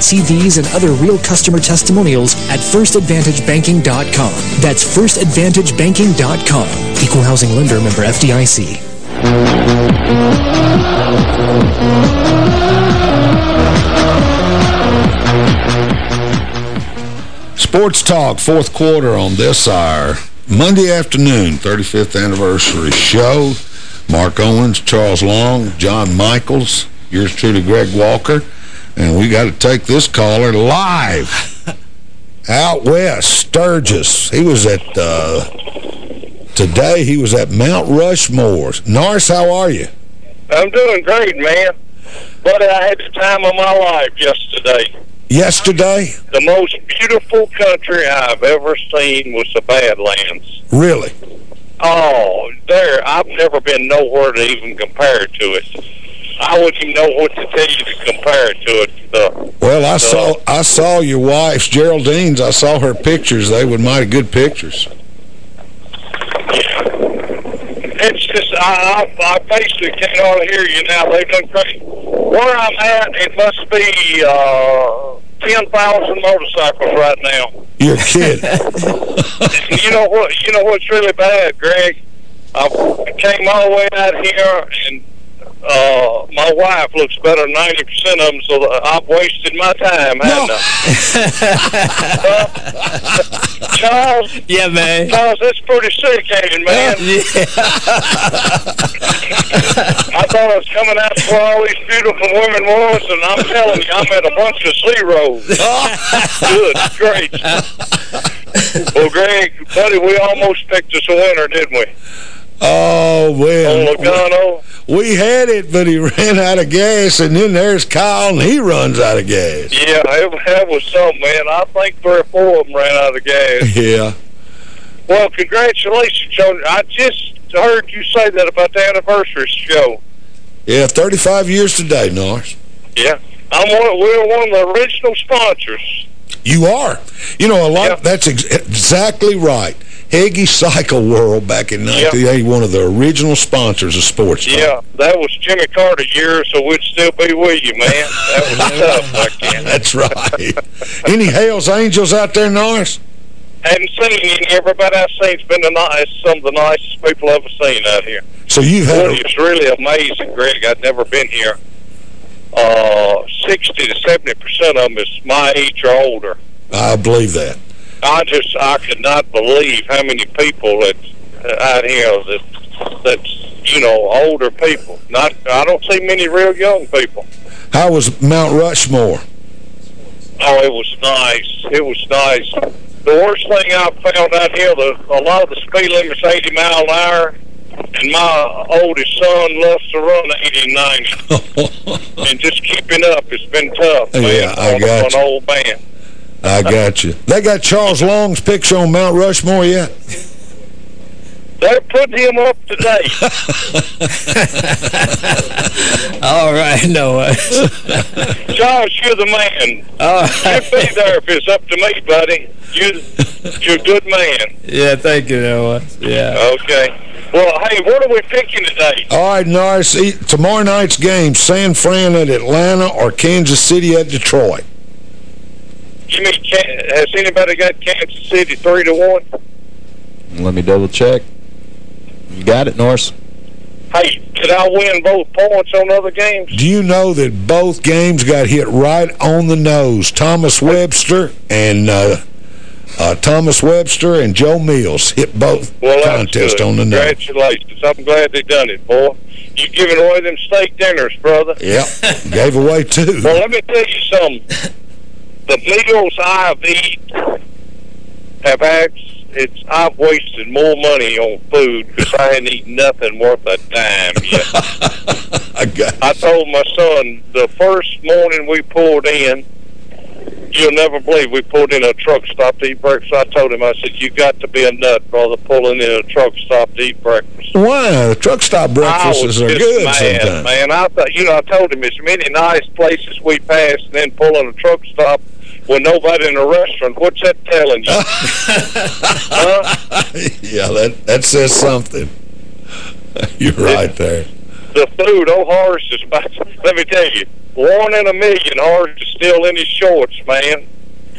See these and other real customer testimonials at firstadvantagebanking.com. That's firstadvantagebanking.com. Equal housing lender member FDIC. Sports Talk, fourth quarter on this hour. Monday afternoon, 35th anniversary show. Mark Owens, Charles Long, John Michaels, yours truly, Greg Walker. And we got to take this caller live. Out west, Sturgis. He was at, uh, today he was at Mount Rushmore. Norris, how are you? I'm doing great, man. Buddy, I had the time of my life yesterday. Yesterday? The most beautiful country I've ever seen was the Badlands. Really? Oh, there, I've never been nowhere to even compare to it. I wouldn't even know what to tell you to compare it to it. The, Well, I saw I saw your wife's, Geraldine's, I saw her pictures. They were mighty good pictures. it's just, I, I, I basically can't hardly hear you now. They've done great. Where I'm at, it must be uh, 10,000 motorcycles right now. You're kidding. You know what? You know what's really bad, Greg? I came all the way out here, and uh, my wife looks better than ninety percent of them. So I've wasted my time, haven't I? Charles, yeah, man. Charles, that's pretty sick, ain't it, man? I thought I was coming out to where all these beautiful women was, and I'm telling you, I'm at a bunch of zeros. Good, great. Well, Greg, buddy, we almost picked us a winner, didn't we? Oh, well. On Logano? We had it, but he ran out of gas, and then there's Kyle, and he runs out of gas. Yeah, that was something, man. I think three or four of them ran out of gas. Yeah. Well, congratulations, on I just heard you say that about the anniversary show. Yeah, 35 years today, Norris. Yeah. I'm one, we're one of the original sponsors. You are. You know, a lot. That's ex exactly right. Heggie Cycle World back in 1980, one of the original sponsors of Sports Talk. Yeah, that was Jimmy Carter year, so we'd still be with you, man. That was tough back then. That's right. Any Hells Angels out there, Norris? Haven't seen any. Everybody I've seen's been the nice, some of the nicest people I've ever seen out here. So you've had Boy, it's really amazing, Greg. I've never been here. Uh, 60 to 70 percent of them is my age or older. I believe that. I just I could not believe how many people that uh, out here that that's you know older people. Not I don't see many real young people. How was Mount Rushmore? Oh, it was nice. It was nice. The worst thing I found out here, the, a lot of the speed limit's 80 mile an hour, and my oldest son loves to run 80 and 90. and just keeping up, it's been tough, man, Yeah, I on, got on an old man. I got you. They got Charles Long's picture on Mount Rushmore yet? They're putting him up today. All right, Noah. Josh, you're the man. All You'd be there if it's up to me, buddy. You, you're a good man. Yeah, thank you, Noah. Yeah. Okay. Well, hey, what are we picking today? All right, Norris, tomorrow night's game, San Fran at Atlanta or Kansas City at Detroit? You mean, has anybody got Kansas City 3 to 1? Let me double check. You got it, Norris. Hey, could I win both points on other games? Do you know that both games got hit right on the nose? Thomas Webster and uh, uh, Thomas Webster and Joe Mills hit both Well, that's contests good. on the nose. Congratulations. I'm glad they done it, boy. You giving away them steak dinners, brother. Yep, gave away two. Well, let me tell you something. The meals I've eaten have had, it's, I've wasted more money on food because I hadn't eaten nothing worth a dime yet. I got I told my son the first morning we pulled in, you'll never believe we pulled in a truck stop to eat breakfast. I told him, I said, you got to be a nut, brother, pulling in a truck stop to eat breakfast. Why? Truck stop breakfasts are good mad, sometimes. man. I thought, you know, I told him as many nice places we passed, and then pulling a truck stop with nobody in the restaurant. What's that telling you? yeah, that, that says something. You're right there. The food, oh, Horace is about. Let me tell you, one in a million. Horace is still in his shorts, man.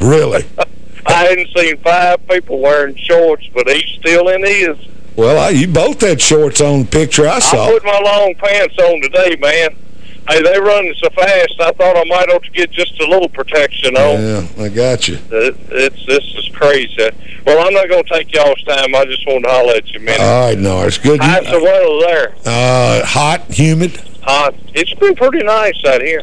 Really? I hadn't seen five people wearing shorts, but he's still in his. Well, I, you both had shorts on the picture I saw. I put my long pants on today, man. Hey, they running so fast. I thought I might ought to get just a little protection on. Yeah, I got you. It, it's this is crazy. Well, I'm not going to take y'all's time. I just wanted to holler at you a minute. All right, Norris. Good. How's the weather there? Uh, hot, humid. Hot. it's been pretty nice out here.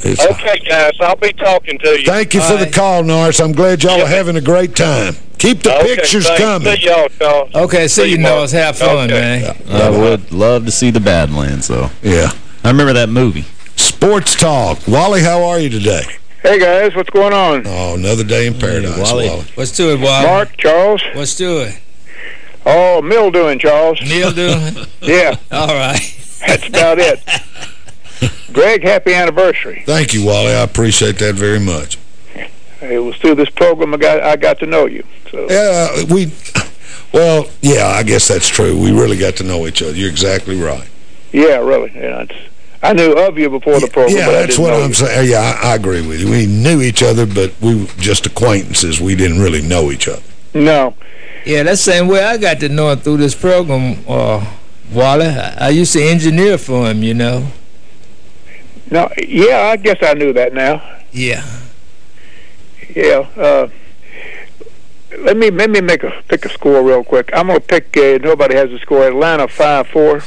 It's Okay, guys, I'll be talking to you. Thank you for the call, Norris. I'm glad y'all are having a great time. Keep the Okay, pictures thanks. coming. See y'all, Charles. Okay, see you, Noah. Have fun, man. I would love to see the Badlands, though. Yeah. I remember that movie. Sports Talk. Wally, how are you today? Hey guys, what's going on? Oh, another day in paradise, Wally. Wally. What's to it, Wally? Mark, Charles. What's to it? Oh, mill doing, Charles. Neil doing? Yeah, All right. that's about it. Greg, happy anniversary. Thank you, Wally. I appreciate that very much. It was through this program I got I got to know you. So Yeah, we... Well, yeah, I guess that's true. We really got to know each other. You're exactly right. yeah, really. Yeah, it's, I knew of you before the program, Yeah, but I that's didn't what know I'm you. saying. Yeah, I, I agree with you. We knew each other, but we were just acquaintances. We didn't really know each other. No. Yeah, that's the same way I got to know him through this program, uh, Wally. I, I used to engineer for him, you know. No, yeah, I guess I knew that now. Yeah. Yeah. Uh, let me let me make a pick a score real quick. I'm gonna pick. Uh, nobody has a score. Atlanta five four.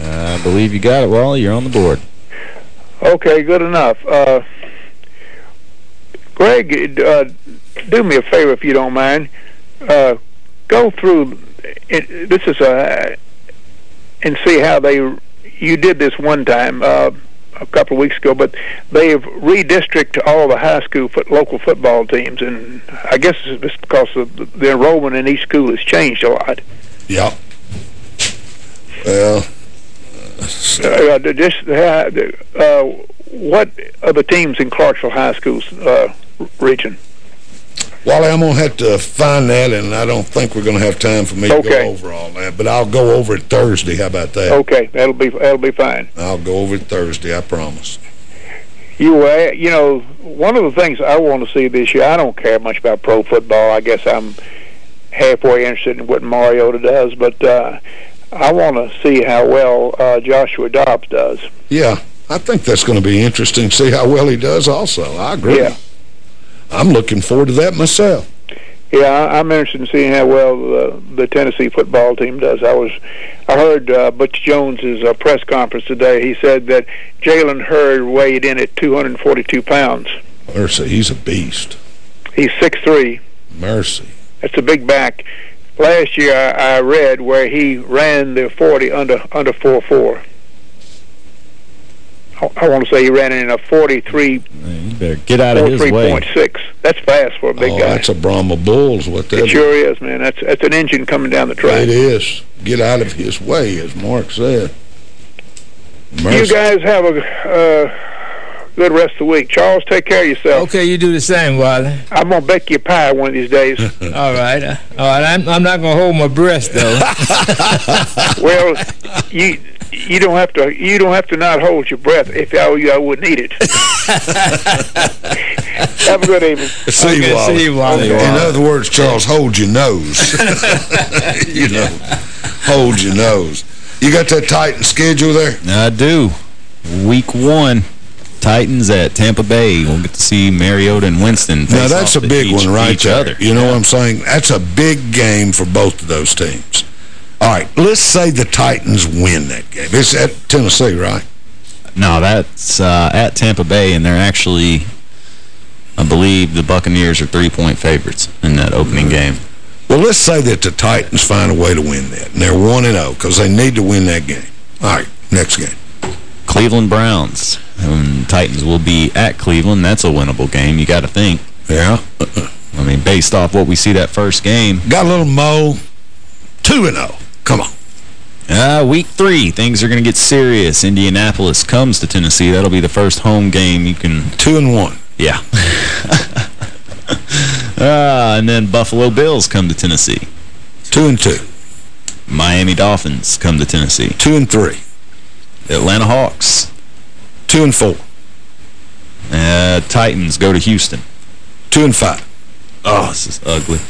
I believe you got it, Wally. You're on the board. Okay, good enough. Uh, Greg, uh, do me a favor if you don't mind. Uh, go through. It, this is a and see how they. You did this one time uh, a couple of weeks ago, but they have redistricted all the high school foot, local football teams, and I guess it's just because of the, the enrollment in each school has changed a lot. Yeah. Well, Uh, just uh, uh, what are the teams in Clarksville High School's uh, region? Wally, I'm going to have to find that, and I don't think we're going to have time for me Okay. to go over all that. But I'll go over it Thursday. How about that? Okay, that'll be that'll be fine. I'll go over it Thursday, I promise. You uh, you know, one of the things I want to see this year, I don't care much about pro football. I guess I'm halfway interested in what Mariota does, but uh, I want to see how well uh, Joshua Dobbs does. Yeah, I think that's going to be interesting to see how well he does also. I agree. Yeah. I'm looking forward to that myself. Yeah, I- I'm interested in seeing how well the, the Tennessee football team does. I was, I heard uh, Butch Jones's uh, press conference today. He said that Jalen Hurd weighed in at 242 pounds. Mercy, he's a beast. He's six three. Mercy. That's a big back. Last year, I, I read where he ran the 40 under under four four. I, I want to say he ran it in a 43 You better get out of his way. 43.6. That's fast for a big oh, guy. that's a Brahma Bulls. What that It sure is, man. That's that's an engine coming down the track. It is. Get out of his way, as Mark said. You guys have a uh, good rest of the week. Charles, take care of yourself. Okay, you do the same, Wally. I'm gonna bake you a pie one of these days. All right. All right. I'm, I'm not going to hold my breath, though. well, you you don't have to you don't have to not hold your breath. If I were you, I would need it. have a good evening. See you, Wally. see you, Wally. In other words, Charles, hold your nose. you know, hold your nose. You got that tight schedule there? I do. Week one, Titans at Tampa Bay. We'll get to see Mariota and Winston face Now, that's a big each, one right each there. other. You know what I'm saying? That's a big game for both of those teams. All right, let's say the Titans win that game. It's at Tennessee, right? No, that's uh, at Tampa Bay, and they're actually, I believe, the Buccaneers are three-point favorites in that opening game. Well, let's say that the Titans find a way to win that, and they're one and zero because they need to win that game. All right, next game. Cleveland Browns. Um, Titans will be at Cleveland. That's a winnable game, you got to think. Yeah. I mean, based off what we see that first game. Got a little Mo. Two and zero. Come on. Uh, week three, things are going to get serious. Indianapolis comes to Tennessee. That'll be the first home game you can... Two and one. Yeah. uh, and then Buffalo Bills come to Tennessee. Two and two. Miami Dolphins come to Tennessee. Two and three. Atlanta Hawks. Two and four. Uh, Titans go to Houston. Two and five. Oh, this is ugly.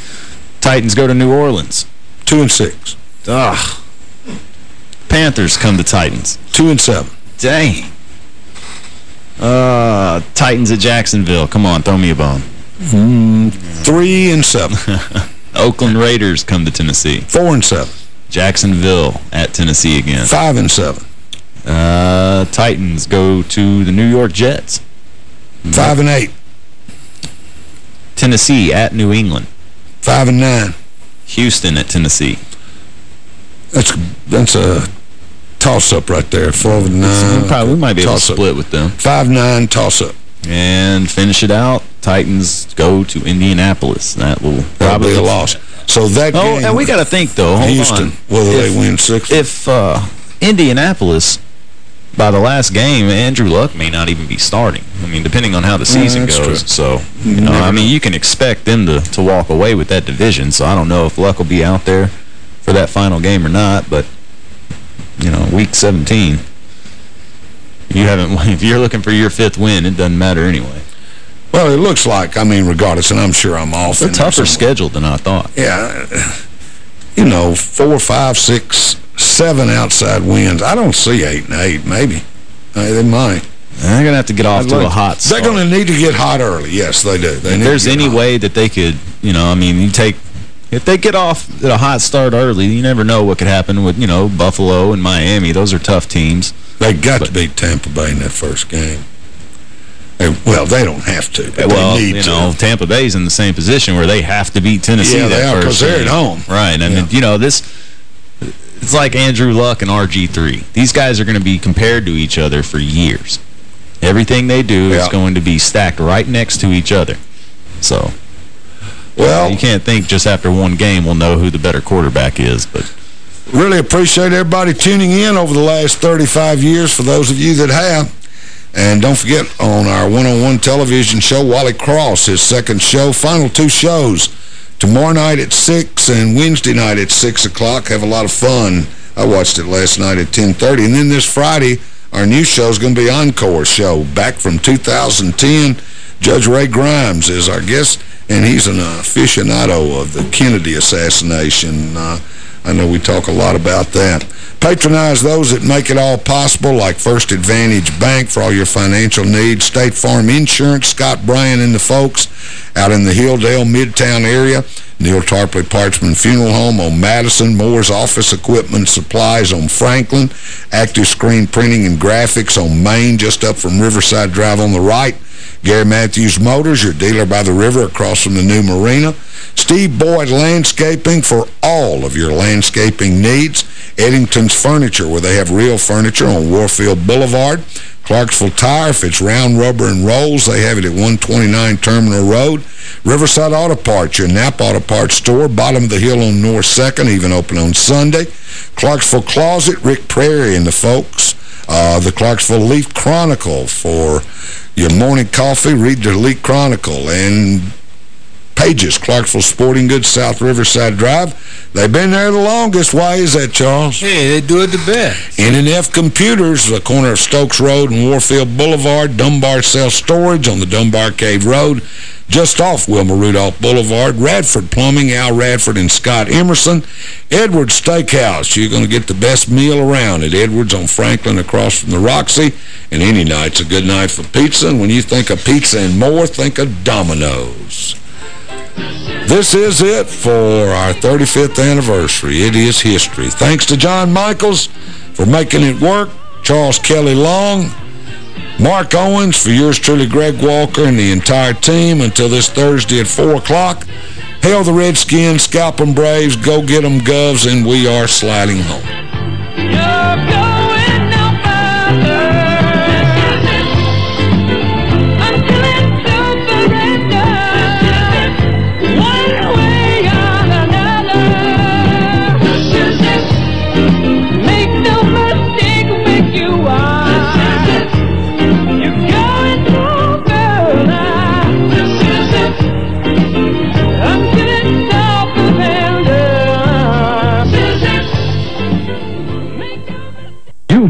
Titans go to New Orleans. Two and six. Ugh. Panthers come to Titans. Two and seven. Dang. Uh, Titans at Jacksonville. Come on, throw me a bone. Mm, three and seven. Oakland Raiders come to Tennessee. Four and seven. Jacksonville at Tennessee again. Five and seven. Uh, Titans go to the New York Jets. Five and eight. Tennessee at New England. Five and nine. Houston at Tennessee. That's that's a toss-up right there. Four and nine. we probably we might be able to split with them. Five nine toss-up. And finish it out. Titans go to Indianapolis. That will probably be a loss. So that Oh, game, and we got to think though. Hold Houston, on. whether If- they win six. If uh, Indianapolis, by the last game, Andrew Luck may not even be starting. I mean, depending on how the season that's goes. true. So, you know, I mean, you can expect them to to walk away with that division. So I don't know if Luck will be out there for that final game or not. But you know, week 17. You haven't. If you're looking for your fifth win, it doesn't matter anyway. Well, it looks like, I mean, regardless, and I'm sure I'm off. It's a tougher schedule than I thought. Yeah, you know, four, five, six, seven outside wins. I don't see eight and eight, maybe. Uh, they might. They're going to have to get off I'd to like- a hot start. They're going to need to get hot early. Yes, they do. They if there's any hot. way that they could, you know, I mean, you take, if they get off at a hot start early, you never know what could happen with, you know, Buffalo and Miami. Those are tough teams. They got to beat Tampa Bay in that first game. They- well, they don't have to, but well, they need you to. know, Tampa Bay's in the same position where they have to beat Tennessee Yeah, they that are, first 'cause they're at home. Right. I mean, you know, this, it's like Andrew Luck and RG3. These guys are going to be compared to each other for years. Everything they do is going to be stacked right next to each other. So, Well, you can't think just after one game we'll know who the better quarterback is, but... really appreciate everybody tuning in over the last 35 years for those of you that have. And don't forget, on our one-on-one television show, Wally Cross, his second show, final two shows, tomorrow night at 6 and Wednesday night at 6 o'clock. Have a lot of fun. I watched it last night at 10.30. And then this Friday, our new show is going to be Encore Show, back from 2010. Judge Ray Grimes is our guest, and he's an aficionado of the Kennedy assassination. Uh, I know we talk a lot about that. Patronize those that make it all possible, like First Advantage Bank for all your financial needs, State Farm Insurance, Scott Bryan and the folks out in the Hilldale, Midtown area, Neal Tarpley Parchman Funeral Home on Madison, Moore's Office Equipment Supplies on Franklin, Active Screen Printing and Graphics on Main, just up from Riverside Drive on the right, Gary Matthews Motors, your dealer by the river across from the new marina. Steve Boyd Landscaping for all of your landscaping needs. Eddington's Furniture, where they have real furniture on Warfield Boulevard. Clarksville Tire, if it's round rubber and rolls, they have it at 129 Terminal Road. Riverside Auto Parts, your NAPA Auto Parts store, bottom of the hill on North 2nd, even open on Sunday. Clarksville Closet, Rick Prairie and the folks. Uh, the Clarksville Leaf Chronicle for your morning coffee. Read the Leaf Chronicle. And Pages, Clarksville Sporting Goods, South Riverside Drive. They've been there the longest. Why is that, Charles? Hey, they do it the best. NNF Computers, the corner of Stokes Road and Warfield Boulevard. Dunbar Cell Storage on the Dunbar Cave Road, just off Wilma Rudolph Boulevard. Radford Plumbing, Al Radford and Scott Emerson. Edwards Steakhouse, you're going to get the best meal around at Edwards on Franklin across from the Roxy. And any night's a good night for pizza. And when you think of pizza and more, think of Domino's. This is it for our 35th anniversary. It is history. Thanks to John Michaels for making it work, Charles Kelly Long, Mark Owens, for yours truly, Greg Walker, and the entire team until this Thursday at 4 o'clock. Hail the Redskins, scalp them Braves, go get them Govs, and we are sliding home.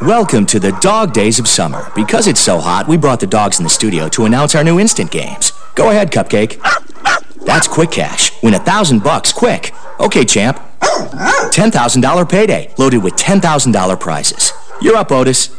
Welcome to the dog days of summer. Because it's so hot, we brought the dogs in the studio to announce our new instant games. Go ahead, Cupcake. That's quick cash. Win a thousand bucks, quick. Okay, champ. $10,000 payday, loaded with $10,000 prizes. You're up, Otis.